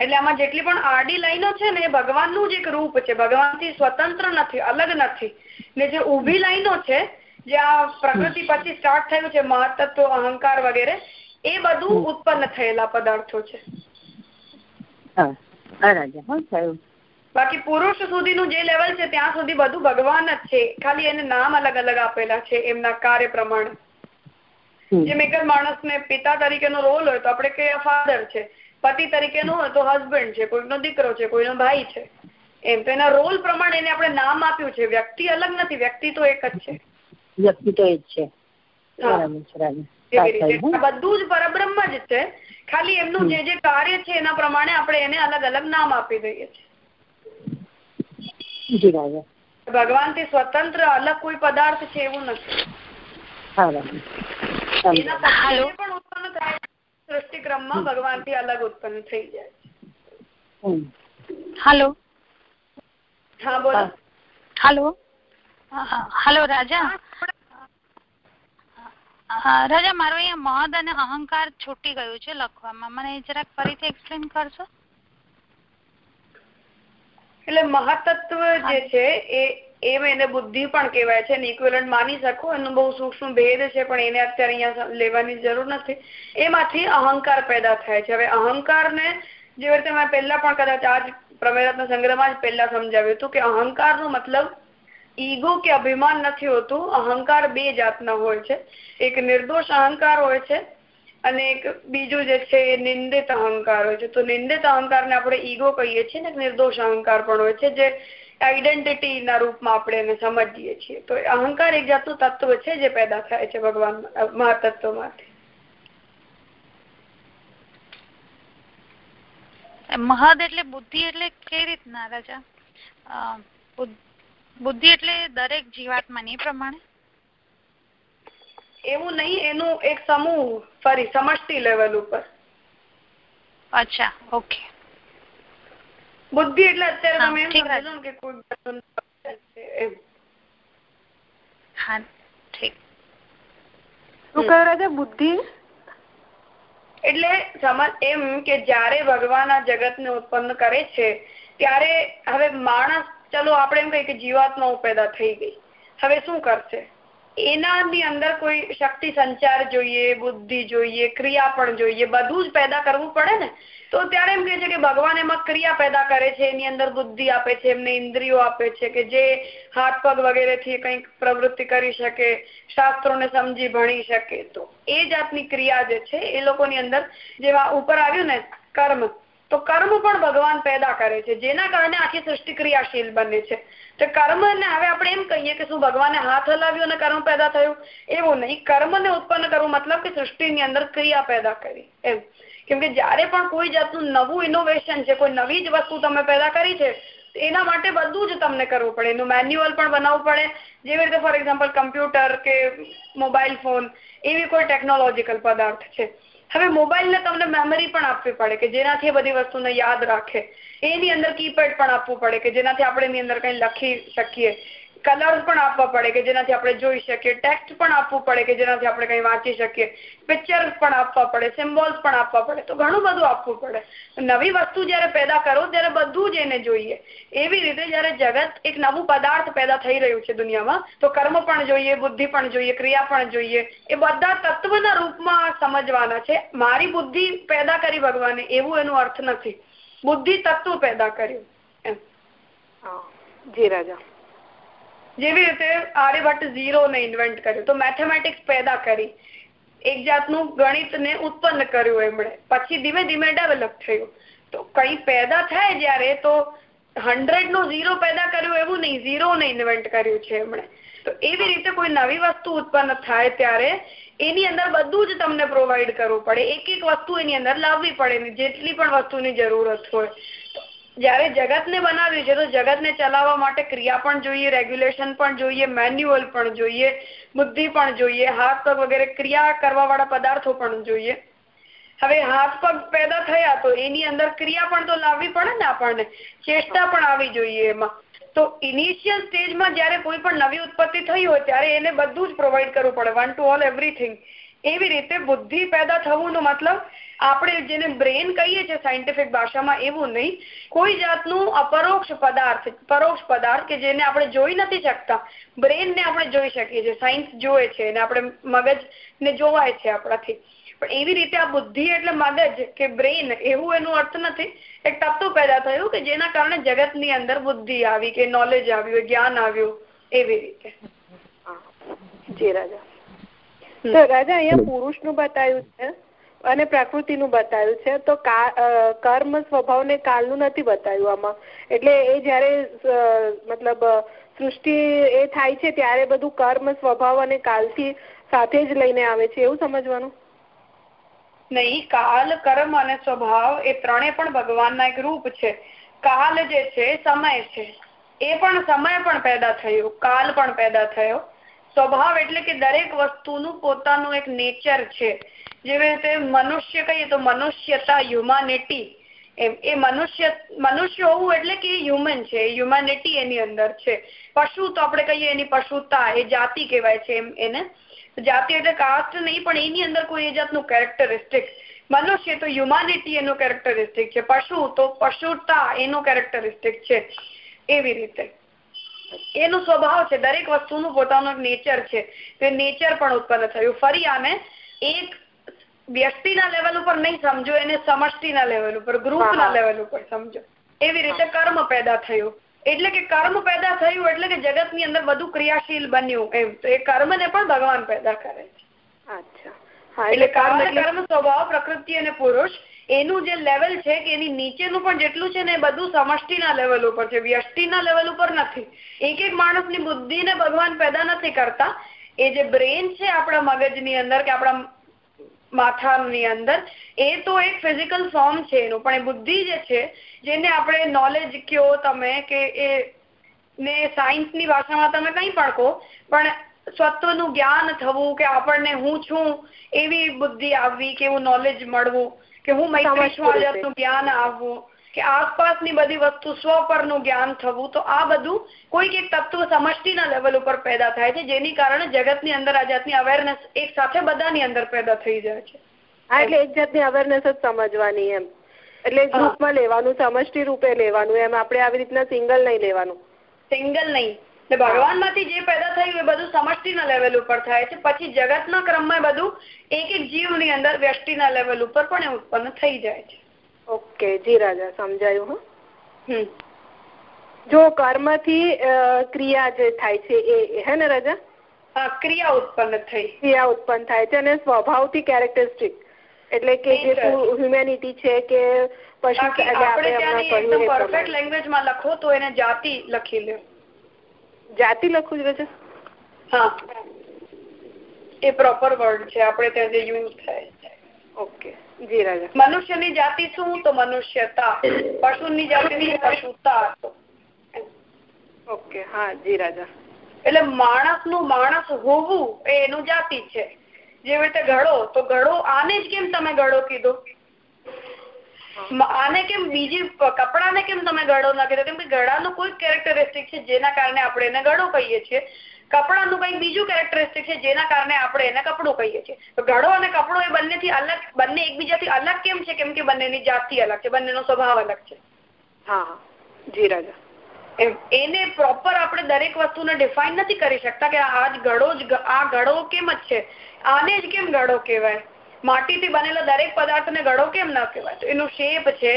એટલે આમાં જેટલી પણ આડી લાઈનો છે ને એ ભગવાનનું જ એક રૂપ છે ભગવાનથી સ્વતંત્ર નથી અલગ નથી. ને જે ઊભી લાઈનો છે જે આ પ્રકૃતિ પછી સ્ટાર્ટ થયું છે મહત્વ અહંકાર વગેરે એ બધું ઉત્પન્ન થયેલા પદાર્થો છે. હા રાજા હા થયું. બાકી પુરુષ સુધીનું જે લેવલ છે ત્યાં સુધી બધું ભગવાન જ છે. ખાલી એને નામ અલગ અલગ આપેલા છે એમના કાર્ય પ્રમાણે. જેમ એક માણસને પિતા તરીકેનો રોલ હોય તો આપણે કે ફાધર છે. પતિ તરીકેનો હોય તો હસબન્ડ છે કોઈનો દીકરો છે કોઈનો ભાઈ છે. એમ તો એના રોલ પ્રમાણે એને આપણે નામ આપ્યું છે. વ્યક્તિ અલગ નથી વ્યક્તિ તો એક જ છે. વ્યક્તિ તો એક જ છે બધું જ પરબ્રહ્મ જ છે. ખાલી એમનું જે જે કાર્ય છે એના પ્રમાણે આપણે એને અલગ અલગ નામ આપી દઈએ છીએ. ભગવાનથી સ્વતંત્ર અલગ કોઈ પદાર્થ છે એવું નથી. પણ ઉત્પન્ન થાય સૃષ્ટિક્રમમાં ભગવાનથી અલગ ઉત્પન્ન થઈ જાય હાલો. હા બોલો. હાલો. હાલો રાજા. રાજા મારો અહીંયા મદ અને અહંકાર છૂટી ગયું છે લખવામાં. મને જરાક ફરીથી એક્સપ્લેન કરશો? એટલે મહાતત્વ જે છે એ એમ એને બુદ્ધિ પણ કહેવાય છે ઇક્વેલન્ટ માની શકો એનો બહુ સૂક્ષ્મ ભેદ છે પણ એને અત્યારે અહીંયા લેવાની જરૂર નથી. એમાંથી અહંકાર પેદા થાય છે. હવે અહંકારને જે રીતે મેં પહેલા પણ કદાચ આજ પ્રમેરત્ન સંગ્રહમાં જ પહેલા સમજાવ્યું હતું કે અહંકારનો મતલબ ઈગો કે અભિમાન નથી હોતું અહંકાર બે જાતના હોય છે. એક નિર્દોષ અહંકાર હોય છે અને એક બીજું જે છે એ નિંદિત અહંકાર હોય છે. તો નિંદિત અહંકારને આપણે ઈગો કહીએ છીએ ને નિર્દોષ અહંકાર પણ હોય છે, જે આઈડેન્ટિટી ના રૂપમાં આપણે એને સમજીએ છીએ. તો અહંકાર એક જાતનું તત્વ છે જે પેદા થાય છે ભગવાન, મહાતત્વમાંથી. મહદ એટલે બુદ્ધિ એટલે કઈ રીતના, રાજા? બુદ્ધિ એટલે દરેક જીવાત્માની પ્રમાણે? એવું નહીં એનું એક સમૂહ ફરી સમષ્ટિ લેવલ ઉપર. અચ્છા ઓકે બુદ્ધિ એટલે અત્યારે તમે એમ સમજો કે કોઈ હા ઠીક. શું કહ્યું રાજા બુદ્ધિ? એટલે સમજ એમ કે જયારે ભગવાન આ જગત ને ઉત્પન્ન કરે છે ત્યારે હવે માણસ ચલો આપણે એમ કહીએ કે જીવાત્મા પેદા થઈ ગઈ. હવે શું કરશે? એનાની અંદર કોઈ શક્તિ સંચાર જોઈએ, બુદ્ધિ જોઈએ ક્રિયા પણ જોઈએ, બધું જ પેદા કરવું પડે ને? તો ત્યારે એમ કે છે કે ભગવાન એમાં ક્રિયા પેદા કરે છે, એની અંદર બુદ્ધિ આપે છે, એમને ઇન્દ્રિયો આપે છે કે જે હાથ પગ વગેરેથી કંઈક પ્રવૃત્તિ કરી શકે, શાસ્ત્રોને સમજી ભણી શકે. તો એ જાતની ક્રિયા જે છે, એ લોકોની અંદર જેવા ઉપર આવ્યું ને કર્મ, તો કર્મ પણ ભગવાન પેદા કરે છે. જેના કારણે આખી સૃષ્ટિ ક્રિયાશીલ બને છે. તો કર્મ ને હવે આપણે એમ કહીએ કે શું ભગવાને હાથ હલાવ્યો અને કર્મ પેદા થયું? એવું નહીં. કર્મને ઉત્પન્ન કરવું મતલબ કે સૃષ્ટિની અંદર ક્રિયા પેદા કરી એમ. કેમ કે જયારે પણ કોઈ જાતનું નવું ઇનોવેશન છે, કોઈ નવી જ વસ્તુ તમે પેદા કરી છે, એના માટે બધું જ તમને કરવું પડે. એનું મેન્યુઅલ પણ બનાવવું પડે. જેવી રીતે ફોર એક્ઝામ્પલ કમ્પ્યુટર કે મોબાઈલ ફોન એવી કોઈ ટેકનોલોજીકલ પદાર્થ છે. હવે મોબાઈલને તમને મેમરી પણ આપવી પડે કે જેનાથી બધી વસ્તુને યાદ રાખે. એની અંદર કીપેડ પણ આપવું પડે કે જેનાથી આપણે એની અંદર કંઈ લખી શકીએ. કલર્સ પણ આપવા પડે કે જેનાથી આપણે જોઈ શકીએ. ટેક્સ્ટ પણ આપવું પડે કે જેનાથી આપણે કંઈ વાંચી શકીએ. પિક્ચર્સ પણ આપવા પડે સિમ્બોલ્સ પણ આપવા પડે. તો ઘણું બધું આપવું પડે. નવી વસ્તુ જ્યારે પેદા કરો ત્યારે બધું જ એને જોઈએ. એવી રીતે જ્યારે જગત એક નવું પદાર્થ પેદા થઈ રહ્યું છે દુનિયામાં, તો કર્મ પણ જોઈએ, બુદ્ધિ પણ જોઈએ, ક્રિયા પણ જોઈએ. એ બધા તત્વના રૂપમાં સમજવાના છે. મારી બુદ્ધિ પેદા કરી ભગવાને, એવું એનો અર્થ નથી. બુદ્ધિ તત્વ પેદા કર્યું. એમ. જી રાજા. જેવી રીતે આર્યભટ્ટ ઝીરો ને ઇન્વેન્ટ કર્યું. તો મેથેમેટિક્સ પેદા કરી. એક જાતનું ગણિત ને ઉત્પન્ન કર્યું એમણે. પછી ધીમે ધીમે ડેવલપ થયું. તો કઈ પેદા થાય જ્યારે તો હંડ્રેડનું ઝીરો પેદા કર્યું એવું નહીં. ઝીરો ને ઇન્વેન્ટ કર્યું છે એમણે. તો એવી રીતે કોઈ નવી વસ્તુ ઉત્પન્ન થાય ત્યારે એની અંદર બધું જ તમને પ્રોવાઈડ કરવું પડે. એક એક વસ્તુ એની અંદર લાવવી પડે જેટલી પણ વસ્તુની જરૂરત હોય. જયારે જગતને બનાવ્યું છે તો જગતને ચલાવવા માટે ક્રિયા પણ જોઈએ રેગ્યુલેશન પણ જોઈએ મેન્યુઅલ પણ જોઈએ, બુદ્ધિ પણ જોઈએ, હાથ પગ વગેરે ક્રિયા કરવા વાળા પદાર્થો પણ જોઈએ. હવે હાથ પગ પેદા થયા તો એની અંદર ક્રિયા પણ તો લાવવી પડે ને આપણને. ચેષ્ટા પણ આવી જોઈએ એમાં. તો ઇનિશિયલ સ્ટેજમાં જ્યારે કોઈ પણ નવી ઉત્પત્તિ થઈ હોય, ત્યારે એને બધું જ પ્રોવાઈડ કરવું પડે વન ટુ ઓલ એવરીથિંગ એવી રીતે બુદ્ધિ પેદા થવુંનો મતલબ, આપણે જેને બ્રેન કહીએ છીએ સાયન્ટિફિક ભાષામાં એવું નહીં, કોઈ જાતનું અપરોક્ષ પદાર્થ, પરોક્ષ પદાર્થ કે જેને આપણે જોઈ નથી શકતા બ્રેનને આપણે જોઈ શકીએ છીએ સાયન્સ જોવે છે અને આપણે મગજને જોવાય છે આપણાથી. પણ એવી રીતે આ બુદ્ધિ એટલે મગજ કે બ્રેઇન એવું એનો અર્થ નથી. એક તત્વ પેદા થયું કે જેના કારણે જગતની અંદર બુદ્ધિ આવી કે નોલેજ આવ્યું જ્ઞાન આવ્યું એવી રીતે. જી રાજા. તો રાજા અહીંયા પુરુષનું બતાવ્યું છે અને પ્રકૃતિ નું બતાવ્યું છે. તો કર્મ સ્વભાવ ને કાલનું નથી બતાવ્યું આમાં. એટલે એ જયારે મતલબ સૃષ્ટિ એ થાય છે ત્યારે બધું કર્મ સ્વભાવ અને કાલથી સાથે જ લઈને આવે છે. એવું સમજવાનું? નહીં, કાલ કર્મ અને સ્વભાવ એ ત્રણે પણ ભગવાનના એક રૂપ છે. કાલ જે છે, સમય છે. એ પણ સમય પણ પેદા થયો, કાલ પણ પેદા થયો. સ્વભાવ એટલે કે દરેક વસ્તુનું પોતાનું એક નેચર છે. જેવી રીતે મનુષ્ય કહીએ તો મનુષ્યતા હ્યુમાનિટી એમ, એ મનુષ્ય મનુષ્ય હોવું એટલે કે હ્યુમન છે હ્યુમાનિટી એની અંદર છે. પશુ તો આપણે કહીએ એની પશુતા, એ જાતિ કહેવાય છે એમ એને. જાતિ એટલે કાસ્ટ નહીં પણ એની અંદર કોઈ એ જાતનું કેરેક્ટરિસ્ટિક મનુષ્ય તો હ્યુમાનિટી એનું કેરેક્ટરિસ્ટિક છે પશુ તો પશુતા એનું કેરેક્ટરિસ્ટિક છે એવી રીતે. એનો સ્વભાવ છે દરેક વસ્તુનું પોતાનું નેચર છે તે નેચર પણ ઉત્પન્ન થયું. ફરી આને એક વ્યક્તિના લેવલ ઉપર નહીં સમજો એને સમષ્ટિના લેવલ ઉપર ગ્રુપના લેવલ ઉપર સમજો. એવી રીતે કર્મ પેદા થયું. એટલે કે કર્મ પેદા થયું એટલે કે જગતની અંદર બધું ક્રિયાશીલ બન્યું એમ. તો એ કર્મ ને પણ ભગવાન પેદા કરે છે. એટલે કર્મ સ્વભાવ પ્રકૃતિ અને પુરુષ એનું જે લેવલ છે કે એની નીચેનું પણ જેટલું છે ને એ બધું સમષ્ટિના લેવલ ઉપર છે. વ્યષ્ટિના લેવલ ઉપર નથી. એક એક માણસની બુદ્ધિને ભગવાન પેદા નથી કરતા. એ જે બ્રેન છે આપણા મગજની અંદર કે આપણા માથાની અંદર. એ તો એક ફિઝિકલ ફોર્મ છે એનું પણ એ બુદ્ધિ જે છે જેને આપણે નોલેજ કયો તમે કે એ ને સાયન્સની ભાષામાં તમે કંઈ પણ કહો પણ સ્વત્વનું જ્ઞાન થવું કે આપણને હું છું એવી બુદ્ધિ આવવી કે એવું નોલેજ મળવું કે હું મૈત્રી જ્ઞાન આવવું કે આસપાસની બધી વસ્તુ સ્વ પરનું જ્ઞાન થવું તો આ બધું કોઈક એક તત્વ સમષ્ટિના લેવલ ઉપર પેદા થાય છે જેની કારણે જગતની અંદર આ જાતની અવેરનેસ એક સાથે બધાની અંદર પેદા થઈ જાય છે. હા એટલે એક જાતની અવેરનેસ જ સમજવાની એમ. એટલે ગ્રુપમાં લેવાનું સમષ્ટિ રૂપે લેવાનું એમ. આપણે આવી રીતના સિંગલ નહીં લેવાનું. સિંગલ નહીં. ભગવાનમાંથી જે પેદા થયું એ બધું સમષ્ટિના લેવલ ઉપર થાય છે. પછી જગતના ક્રમમાં બધું એક એક જીવની અંદર વ્યષ્ટિના લેવલ ઉપર પણ ઉત્પન્ન થઈ જાય છે. ઓકે જી રાજા સમજાયું હમ. જો કર્મથી ક્રિયા જે થાય છે એ હે ને રાજા? ક્રિયા ઉત્પન્ન થઈ. ક્રિયા ઉત્પન્ન થાય છે અને સ્વભાવથી કેરેક્ટરિસ્ટિક એટલે કે જે હ્યુમેનિટી છે કે પશુ પરફેક્ટ લેંગ્વેજમાં લખો તો એને જાતિ લખી લે જાતિ લખું જ રાજા? હા. એ પ્રોપર વર્ડ છે. આપણે ત્યાં જે યુઝ થાય. ઓકે. જી રાજા. મનુષ્યની જાતિ શું? તો મનુષ્યતા. પશુની જાતિ પશુતા ઓકે હા જી રાજા. એટલે માણસનું માણસ હોવું એ એનું જાતિ છે. જેવી રીતે ઘડો તો ઘડો આને જ કેમ તમે ઘડો કીધો? આને કેમ બીજી કપડાને કેમ તમે ઘડો ના કીધો? કેમ કે ઘડાનો કોઈ કેરેક્ટરિસ્ટિક છે જેના કારણે આપણે એને ઘડો કહીએ છીએ. કપડાનું કંઈક બીજું કેરેક્ટરિસ્ટિક છે જેના કારણે આપણે એને કપડું કહીએ છીએ. તો ઘડો અને કપડો એ બંનેથી અલગ બંને એકબીજાથી અલગ કેમ છે? કેમ કે બંનેની જાતિ અલગ છે બંનેનો સ્વભાવ અલગ છે. હા જી રાજા. એને પ્રોપર આપણે દરેક વસ્તુને ડિફાઇન નથી કરી શકતા કે આ જ ઘડો જ આ ઘડો કેમ જ છે? આને જ કેમ ઘડો કહેવાય? માટીથી બનેલો દરેક પદાર્થને ઘડો કેમ ન કહેવાય? તો એનો શેપ છે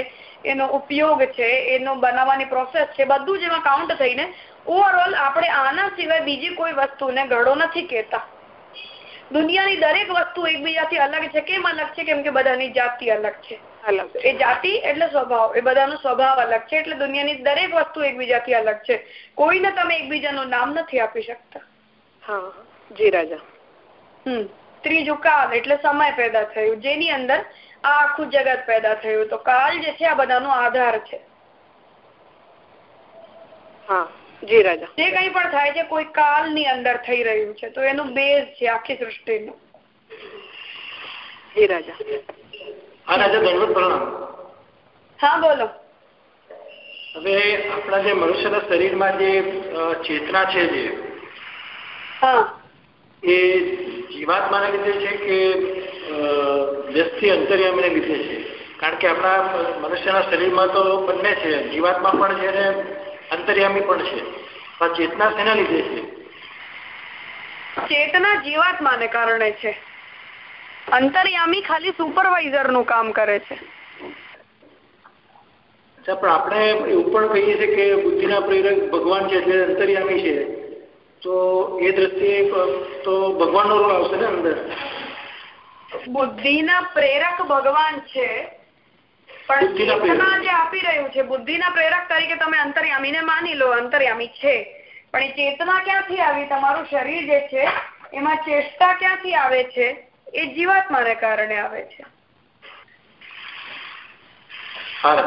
એનો ઉપયોગ છે એનો બનાવવાની પ્રોસેસ છે બધું જ એમાં કાઉન્ટ થઈને ઓવરઓલ આપણે આના સિવાય બીજી કોઈ વસ્તુને ગળો નથી કહેતા. દુનિયાની દરેક વસ્તુ એકબીજાથી અલગ છે. કેમ અલગ છે? કેમ કે બધાની જાતિ અલગ છે. અલગ એ જાતિ એટલે સ્વભાવ. એ બધાનો સ્વભાવ અલગ છે. એટલે દુનિયાની દરેક વસ્તુ એકબીજાથી અલગ છે. કોઈને તમે એકબીજાનું નામ નથી આપી શકતા. હા જી રાજા. હમ. ત્રીજું કાલ એટલે સમય પેદા થયું. જેની અંદર આ આખું જગત પેદા થયું. તો કાલ જે છે આ બધાનો આધાર છે. હા. જી રાજા. જે કંઈ પણ થાય છે કોઈ કાળની અંદર થઈ રહ્યું છે તો એનું બેઝ છે આખી સૃષ્ટિનું. જી રાજા. હા રાજા દંડવત પ્રણામ. હા બોલો. હવે આપણા જે મનુષ્યના શરીરમાં જે ચેતના છે જે હા. એ જીવાત્માને લીધે છે કે વ્યસ્તી અંતર્યામીને લીધે છે? કારણ કે આપણા મનુષ્યના શરીરમાં તો બંને છે. જીવાત્મા પણ અને અંતર્યામી પણ છે. પણ ચેતના શેના લીધે છે? ચેતના જીવાત્માને કારણે છે. અંતર્યામી ખાલી સુપરવાઇઝરનું કામ કરે છે. અચ્છા પણ આપણે એવું પણ કહીએ છીએ કે બુદ્ધિના પ્રેરક ભગવાન છે જે અંતર્યામી છે. તો એ દ્રષ્ટિએ તો ભગવાનનો રોલ આવશે ને અંદર? બુદ્ધિના પ્રેરક ભગવાન છે પણ જે આપી રહ્યું છે બુદ્ધિના પ્રેરક તરીકે તમે અંતર્યામીને માની લો અંતર્યામી છે. પણ એ ચેતના ક્યાંથી આવી? તમારું શરીર જે છે એમાં ચેષ્ટા ક્યાંથી આવે છે? એ જીવાત્માને કારણે આવે છે. હા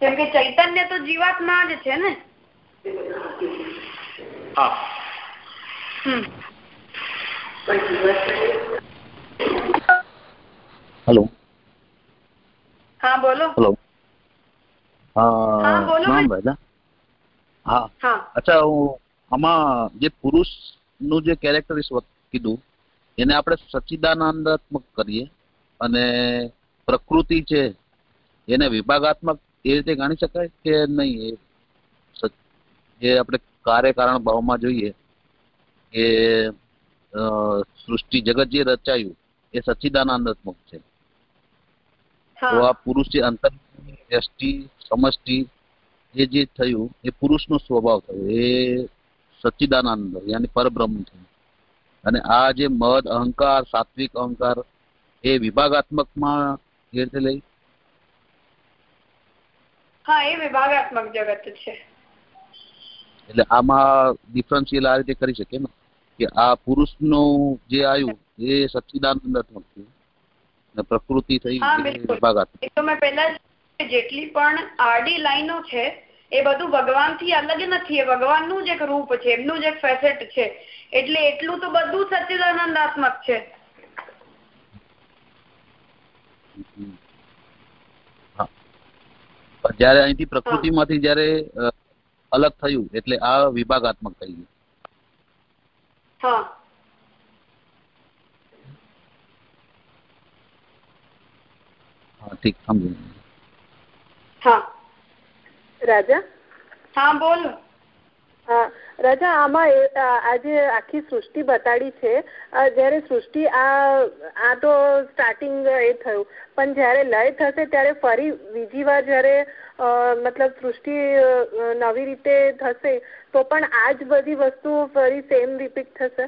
કેમ કે ચૈતન્ય તો જીવાત્મા જ છે ને? હા. હમ. હેલો હા બોલો. હેલો. હા, બોલો નામ ભાઈ. હા. હા. અચ્છા હું આમાં જે પુરુષનું જે કેરેક્ટરિસ્ટ કીધું એને આપણે સચ્ચિદાનંદાત્મક કરીએ અને પ્રકૃતિ છે એને વિભાગાત્મક એ રીતે ગણી શકાય કે નહીં? એ જે આપણે કાર્યકારણ ભાવમાં જોઈએ કે સૃષ્ટિ જગત જે રચાયું એ સચ્ચિદાનંદાત્મક છે. તો આ પુરુષ જે અંતર સમષ્ટિ એ જે થયું એ પુરુષનો સ્વભાવ થયો. એ સચ્ચિદાનંદ યાની પરબ્રહ્મ થયું. અને આ જે મદ અહંકાર સાત્વિક અહંકાર એ વિભાગાત્મકમાં એ રીતે લઈ? હા એ વિભાગાત્મક જગત છે. એટલે આમાં ડિફરન્શિયલ આ રીતે કરી શકે ને? કે આ પુરુષનું જે આવ્યું એ સચ્ચિદાનંદાત્મક થયું. અને પ્રકૃતિ થઈ વિભાગાત્મક એ તો મેં પહેલા જેટલી પણ આડી લાઈનો છે એ બધું ભગવાનથી અલગ નથી. એ ભગવાનનું જ એક રૂપ છે એમનું જ એક ફેસેટ છે. એટલે એટલું તો બધું સચ્ચિદાનંદાત્મક છે. જ્યારે અહીંથી પ્રકૃતિમાંથી માંથી જયારે અલગ થયું એટલે આ વિભાગાત્મક થઈ ગયું. હા. ઠીક સમજ્યું હા રાજા હા બોલ હા રાજા આમાં એ આ આ જે આખી સૃષ્ટિ બતાડી છે આ જ્યારે સૃષ્ટિ આ આ તો સ્ટાર્ટિંગ એ થયું. પણ જ્યારે લય થશે ત્યારે ફરી બીજી વાર જ્યારે મતલબ સૃષ્ટિ નવી રીતે થશે તો પણ આ જ બધી વસ્તુ ફરી સેમ રિપીટ થશે?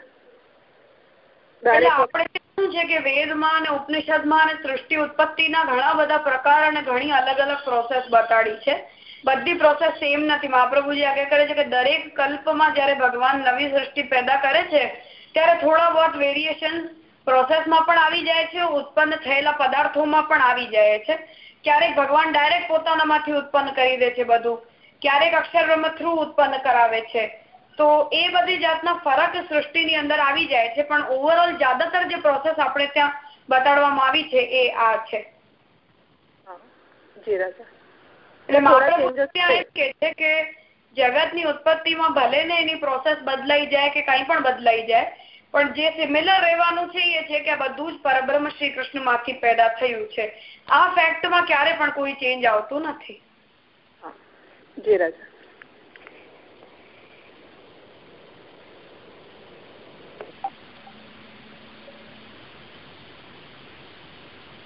આપણે શું છે કે વેદમાં અને ઉપનિષદમાં અને સૃષ્ટિ ઉત્પત્તિના ઘણા બધા પ્રકાર અને ઘણી અલગ અલગ પ્રોસેસ બતાડી છે. બધી પ્રોસેસ સેમ નથી. મહાપ્રભુજી આગળ કરે છે કે દરેક કલ્પમાં જ્યારે ભગવાન નવી સૃષ્ટિ પેદા કરે છે, ત્યારે થોડા બહોત વેરિએશન પ્રોસેસમાં પણ આવી જાય છે, ઉત્પન્ન થયેલા પદાર્થોમાં પણ આવી જાય છે. ક્યારેક ભગવાન ડાયરેક્ટ પોતાનામાંથી ઉત્પન્ન કરી દે છે બધું. ક્યારેક અક્ષર બ્રહ્મ થ્રુ ઉત્પન્ન કરાવે છે. તો એ બધી જાતના ફરક સૃષ્ટિની અંદર આવી જાય છે પણ ઓવરઓલ જ્યાદાતર જે પ્રોસેસ આપણે ત્યાં બતાડવામાં આવી છે એ આ છે. એટલે. કે જગતની ઉત્પત્તિમાં ભલે ને એની પ્રોસેસ બદલાઈ જાય કે કંઈ પણ બદલાઈ જાય પણ જે સિમિલર રહેવાનું છે એ છે કે આ બધું જ પરબ્રહ્મ શ્રી કૃષ્ણમાંથી પેદા થયું છે. આ ફેક્ટમાં ક્યારે પણ કોઈ ચેન્જ આવતું નથી. જી રાજા હમ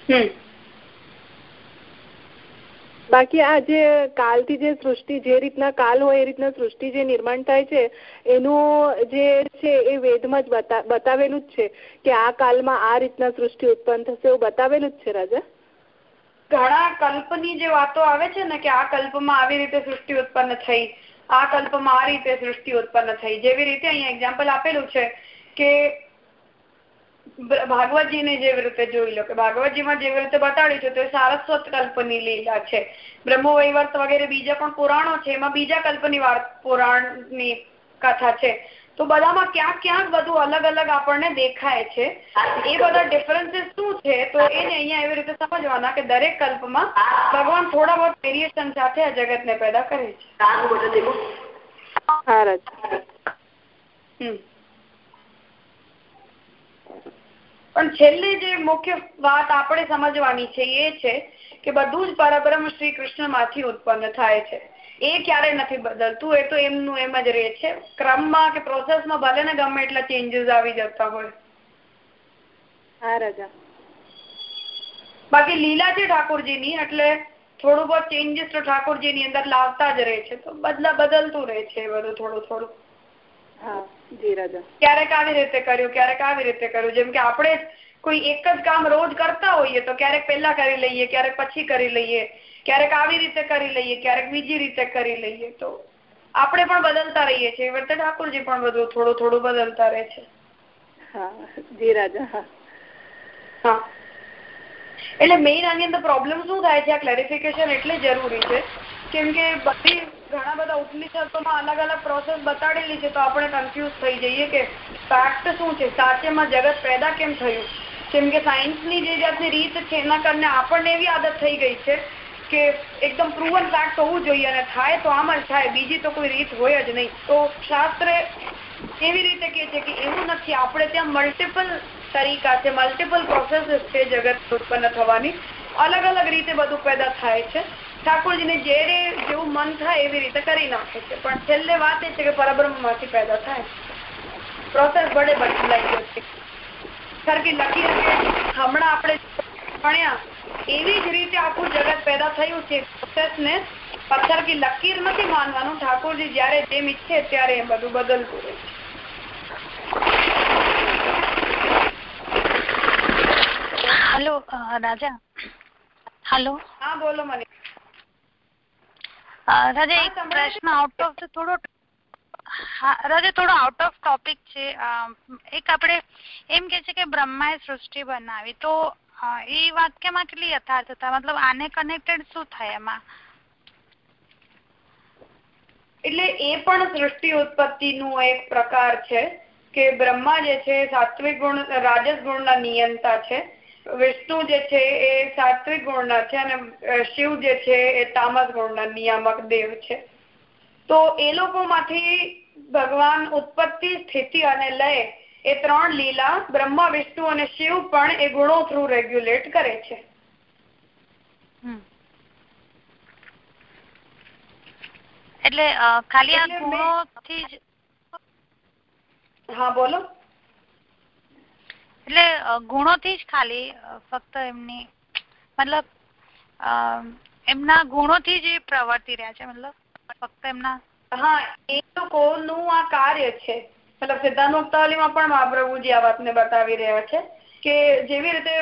બાકી આ જે કાલથી જે સૃષ્ટિ જે રીતના કાલ હોય એ રીતના સૃષ્ટિ જે નિર્માણ થાય છે એનું જે છે એ વેદમાં જ બતાવેલું જ છે કે આ કાલમાં આ રીતના સૃષ્ટિ ઉત્પન્ન થશે એવું બતાવેલું જ છે રાજા? ઘણા કલ્પની જે વાતો આવે છે ને કે આ કલ્પમાં આવી રીતે સૃષ્ટિ ઉત્પન્ન થઈ આ કલ્પમાં આ રીતે સૃષ્ટિ ઉત્પન્ન થઈ જેવી રીતે અહીંયા એક્ઝામ્પલ આપેલું છે કે ભાગવતજીને જેવી રીતે જોઈ લો કે ભાગવતજીમાં જેવી રીતે બતાડ્યું છે તો એ સારસ્વત કલ્પની લીલા છે. બ્રહ્મ વૈવર્ત વગેરે બીજા પણ પુરાણો છે એમાં બીજા કલ્પની પુરાણની કથા છે. તો બધામાં ક્યાંક ક્યાંક બધું અલગ અલગ આપણને દેખાય છે. એ બધા ડિફરન્સીસ શું છે તો એને અહીંયા એવી રીતે સમજવાના કે દરેક કલ્પમાં ભગવાન થોડા બહુ વેરિએશન સાથે આ જગત પેદા કરે છે. પણ છેલ્લે જે મુખ્ય વાત આપણે સમજવાની છે એ છે કે બધું જ પરબ્રહ્મ શ્રી કૃષ્ણમાંથી ઉત્પન્ન થાય છે. એ ક્યારે નથી બદલતું એ તો એમનું એમ જ રહે છે. ક્રમમાં કે પ્રોસેસમાં ભલે ને ગમે એટલા ચેન્જીસ આવી જતા હોય. હા રાજા. બાકી લીલા છે ઠાકોરજીની એટલે થોડું બહુ ચેન્જીસ તો ઠાકોરજીની અંદર લાવતા જ રહે છે. તો બદલા બદલતું રહે છે બધું થોડું થોડું. ક્યારેક આવી રીતે કર્યું ક્યારેક આવી રીતે કર્યું. જેમ કે આપણે કોઈ એક જ કામ રોજ કરતા હોઈએ તો ક્યારેક પહેલા કરી લઈએ ક્યારેક પછી કરી લઈએ. ક્યારેક આવી રીતે કરી લઈએ ક્યારેક બીજી રીતે કરી લઈએ. તો આપણે પણ બદલતા રહીએ છીએ. એ ઠાકોરજી પણ બધું થોડું થોડું બદલતા રહે છે. હા એટલે મેઇન આની અંદર પ્રોબ્લેમ શું થાય છે? આ ક્લેરિફિકેશન એટલે જરૂરી છે. કેમ કે બધી ઘણા બધા ઉપનિષદોમાં અલગ અલગ પ્રોસેસ બતાડેલી છે, તો આપણે કન્ફ્યુઝ થઈ જઈએ કે ફેક્ટ શું છે? સાચેમાં જગત પેદા કેમ થયું? કેમ કે સાયન્સની જે જાતની રીત છે, એના કારણે આપણને એવી આદત થઈ ગઈ છે કે એકદમ પ્રુવન ફેક્ટ હોવું જોઈએ અને થાય તો આમ જ થાય, બીજી તો કોઈ રીત હોય જ નહીં. તો શાસ્ત્ર એવી રીતે કે છે કે એવું નથી, આપણે ત્યાં મલ્ટિપલ તરીકા છે મલ્ટિપલ પ્રોસેસીસ છે જગત ઉત્પન્ન થવાની. અલગ અલગ રીતે બધું પેદા થાય છે. ઠાકોરજીને જેરે જેવું મન થાય એવી રીતે કરી નાખે છે. પણ છેલ્લે વાત એ છે કે પરબ્રહ્મમાંથી પેદા થાય. પ્રોસેસ બડે બદલાઈ ગયો છે. સરખી લખી હમણાં આપણે ભણ્યા એવી જ રીતે આખું જગત પેદા થયું છે. પ્રોસેસ ને પથ્થર કી લકીર નથી માનવાનું. ઠાકોરજી જયારે જેમ ઈચ્છે ત્યારે એ બધું બદલતું રહે હેલો રાજા. હેલો. હા બોલો મને. રાજા એક પ્રશ્ન આઉટ ઓફ થોડો રાજા થોડો આઉટ ઓફ ટોપિક છે. એક આપણે એમ કે છે કે બ્રહ્માએ સૃષ્ટિ બનાવી. તો એ વાક્યમાં કેટલી યથાર્થતા મતલબ આને કનેક્ટેડ શું થાય એમાં? એટલે એ પણ સૃષ્ટિ ઉત્પત્તિ નું એક પ્રકાર છે કે બ્રહ્મા જે છે સાત્વિક ગુણ રાજસ ગુણના નિયંતા છે. વિષ્ણુ જે છે એ સાત્વિક ગુણના છે અને શિવ જે છે એ તામસ ગુણના નિયામક દેવ છે. તો એ લોકોમાંથી ભગવાન ઉત્પત્તિ સ્થિતિ અને લય એ ત્રણ લીલા બ્રહ્મા વિષ્ણુ અને શિવ પણ એ ગુણો થ્રુ રેગ્યુલેટ કરે છે. એટલે ખાલી આ ગુણોથી હા બોલો. એટલે ગુણોથી જ ખાલી ફક્ત એમની મતલબ એમના ગુણોથી જ પ્રવર્તી રહ્યા છે મતલબ ફક્ત એમના હા એ લોકોનું આ કાર્ય છે? મતલબ સિદ્ધાંત મુક્તાવલીમાં પણ મહાપ્રભુજી આ વાતને બતાવી રહ્યા છે કે જેવી રીતે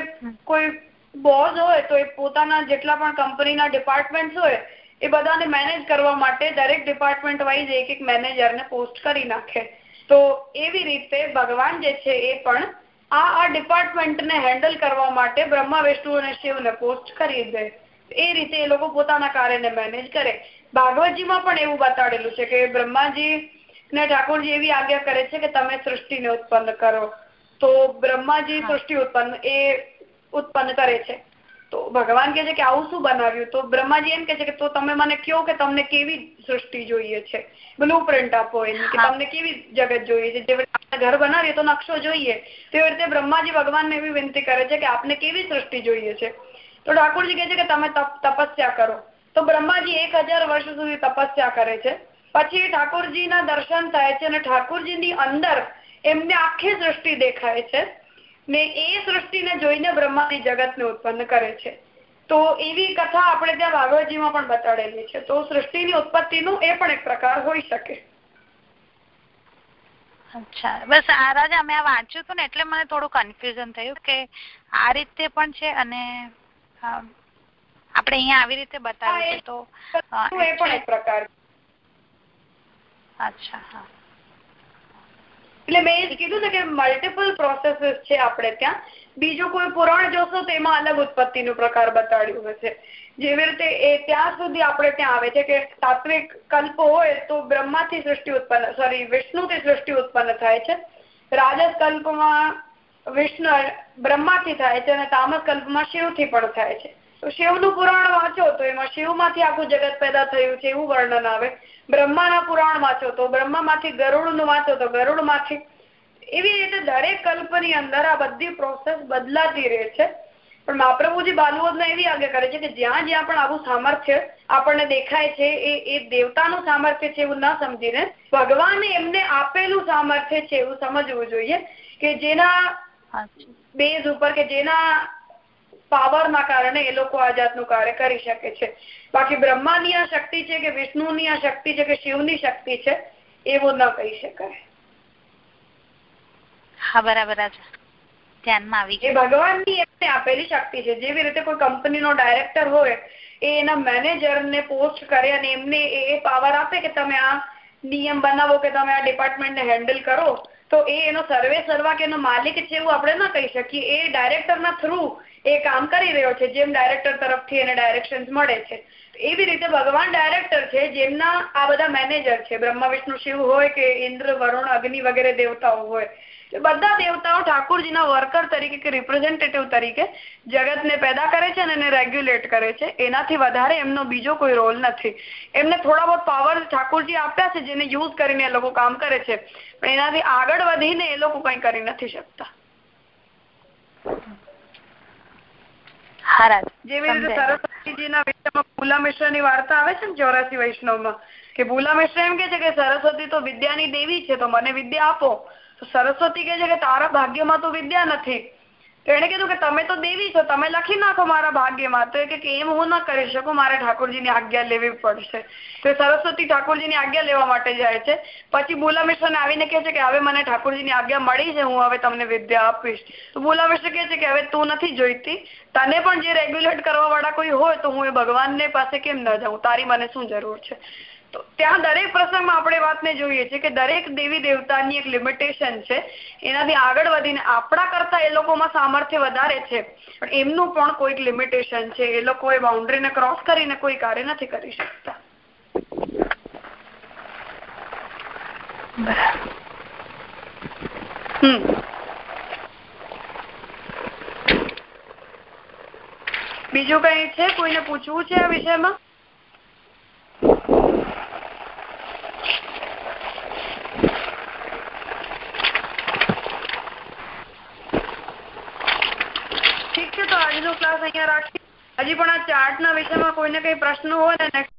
કોઈ બોસ હોય તો એ પોતાના જેટલા પણ કંપનીના ડિપાર્ટમેન્ટ હોય એ બધાને મેનેજ કરવા માટે દરેક ડિપાર્ટમેન્ટ વાઇઝ એક એક મેનેજરને પોસ્ટ કરી નાખે. તો એવી રીતે ભગવાન જે છે એ પણ આ આ ડિપાર્ટમેન્ટને હેન્ડલ કરવા માટે બ્રહ્મા વિષ્ણુ અને શિવને પોસ્ટ કરી દે. એ રીતે એ લોકો પોતાના કાર્યને મેનેજ કરે. ભાગવતજીમાં પણ એવું બતાડેલું છે કે બ્રહ્માજી ને ઠાકોરજી એવી આજ્ઞા કરે છે કે તમે સૃષ્ટિને ઉત્પન્ન કરો. તો બ્રહ્માજી સૃષ્ટિ ઉત્પન્ન એ ઉત્પન્ન કરે છે. તો ભગવાન કે છે કે આવું શું બનાવ્યું? તો બ્રહ્માજી એમ કે છે કે તો તમે મને કહો કે તમને કેવી સૃષ્ટિ જોઈએ છે. બ્લુ પ્રિન્ટ આપો એની કે તમને કેવી જગત જોઈએ છે? ઘર બનાવીએ તો નકશો જોઈએ. તેવી રીતે બ્રહ્માજી ભગવાનને એવી વિનંતી કરે છે કે આપને કેવી સૃષ્ટિ જોઈએ છે? તો ઠાકોરજી કહે છે કે તમે તપસ્યા કરો. તો બ્રહ્માજી એક વર્ષ સુધી તપસ્યા કરે છે. પછી ઠાકોરજીના દર્શન થાય છે અને ઠાકોરજીની અંદર એમને આખી સૃષ્ટિ દેખાય છે. ને એ સૃષ્ટિને જોઈને બ્રહ્માની જગતને ઉત્પન્ન કરે છે. તો એવી કથા આપણે ત્યાં ભાગવતજીમાં પણ બતાડેલી છે. તો સૃષ્ટિની ઉત્પત્તિનું એ પણ એક પ્રકાર હોઈ શકે. અચ્છા. બસ આ રાજા મેં વાંચ્યું હતું ને એટલે મને થોડું કન્ફ્યુઝન થયું કે આ રીતે પણ છે અને આપણે અહીંયા આવી રીતે બતાવીએ તો એ પણ એક પ્રકાર અચ્છા હા. એટલે મેં કીધું ને કે મલ્ટિપલ પ્રોસેસીસ છે આપણે ત્યાં. બીજું કોઈ પુરાણ જોશો તો એમાં અલગ ઉત્પત્તિનું પ્રકાર બતાડ્યું હશે જેવી રીતે એ ત્યાં સુધી આપણે ત્યાં આવે છે કે સાત્વિક કલ્પ હોય તો બ્રહ્માથી સૃષ્ટિ ઉત્પન્ન સોરી વિષ્ણુથી સૃષ્ટિ ઉત્પન્ન થાય છે. રાજસ કલ્પમાં વિષ્ણુ બ્રહ્માથી થાય છે અને તામસ કલ્પમાં શિવથી પણ થાય છે. તો શિવનું પુરાણ વાંચો તો એમાં શિવમાંથી આખું જગત પેદા થયું છે એવું વર્ણન આવે. બ્રહ્માના પુરાણ વાંચો તો બ્રહ્મામાંથી ગરુડનું વાંચો તો ગરુડમાંથી. એવી રીતે દરેક કલ્પની અંદર આ બધી પ્રોસેસ બદલાતી રહે છે. પણ મહાપ્રભુજી બાલુવદમાં એવી આજ્ઞા કરે છે કે જ્યાં જ્યાં પણ આવું સામર્થ્ય આપણને દેખાય છે એ એ દેવતાનું સામર્થ્ય છે એવું ન સમજીને ભગવાને એમને આપેલું સામર્થ્ય છે એવું સમજવું જોઈએ કે જેના બેઝ ઉપર કે જેના પાવરના કારણે એ લોકો આ જાતનું કાર્ય કરી શકે છે. બાકી બ્રહ્માની આ શક્તિ છે કે વિષ્ણુની આ શક્તિ છે કે શિવની શક્તિ છે એવું ન કહી શકાય. હા બરાબર ધ્યાનમાં આવી એ ભગવાનની એમને આપેલી શક્તિ છે. જેવી રીતે કોઈ કંપનીનો ડાયરેક્ટર હોય એ એના મેનેજરને પોસ્ટ કરે અને એમને એ પાવર આપે કે તમે આ નિયમ બનાવો કે તમે આ ડિપાર્ટમેન્ટને હેન્ડલ કરો તો એ એનો સર્વે સર્વા કે એનો માલિક છે એવું આપણે ના કહી શકીએ. એ ડાયરેક્ટરના થ્રુ એ કામ કરી રહ્યો છે જેમ ડાયરેક્ટર તરફથી એને ડાયરેક્શન મળે છે. એવી રીતે ભગવાન ડાયરેક્ટર છે જેમના આ બધા મેનેજર છે. બ્રહ્મા વિષ્ણુ શિવ હોય કે ઇન્દ્ર વરુણ અગ્નિ વગેરે દેવતાઓ હોય. બધા દેવતાઓ ઠાકોરજીના વર્કર તરીકે કે રિપ્રેઝેન્ટેટિવ તરીકે જગતને પેદા કરે છે અને એને રેગ્યુલેટ કરે છે. એનાથી વધારે એમનો બીજો કોઈ રોલ નથી. એમને થોડા બહુ પાવર ઠાકોરજી આપ્યા છે જેને યુઝ કરીને એ લોકો કામ કરે છે. પણ એનાથી આગળ વધીને એ લોકો કંઈ કરી નથી શકતા. જેવી રીતે સરસ્વતીજીના વિષયમાં ભૂલા મિશ્રની વાર્તા આવે છે ને ચોરાસી વૈષ્ણવમાં કે ભૂલા મિશ્ર એમ કે છે કે સરસ્વતી તો વિદ્યાની દેવી છે તો મને વિદ્યા આપો. સરસ્વતી કહે છે કે તારા ભાગ્યમાં તો વિદ્યા નથી. તો એને કીધું કે તમે તો દેવી છો, તમે લખી નાખો મારા ભાગ્યમાં. તો કે એમ હું ન કરી શકું, મારે ઠાકોરજીની આજ્ઞા લેવી પડશે. તો સરસ્વતી ઠાકોરજીની આજ્ઞા લેવા માટે જાય છે. પછી ભૂલા મિશ્રને આવીને કહે છે કે હવે મને ઠાકોરજીની આજ્ઞા મળી છે, હું હવે તમને વિદ્યા આપીશ. તો ભૂલા મિશ્ર કહે છે કે હવે તું નથી જોઈતી. તને પણ જે રેગ્યુલેટ કરવા વાળા કોઈ હોય તો હું એ ભગવાનને પાસે કેમ ન જાઉં? તારી મને શું જરૂર છે? તો ત્યાં દરેક પ્રસંગમાં આપણે વાતને જોઈએ છીએ કે દરેક દેવી દેવતાની એક લિમિટેશન છે. એનાથી આગળ વધીને આપણા કરતા એ લોકોમાં સામર્થ્ય વધારે છે. પણ એમનું પણ કોઈક લિમિટેશન છે. એ લોકો એ બાઉન્ડ્રીને ક્રોસ કરીને કોઈ કાર્ય નથી કરી શકતા. બીજું કઈ છે? કોઈને પૂછવું છે આ વિષયમાં ઠીક છે તો આજનો ક્લાસ અહીંયા રાખીએ હજી પણ આ ચાર્ટના વિષયમાં કોઈને કઈ પ્રશ્ન હોય ને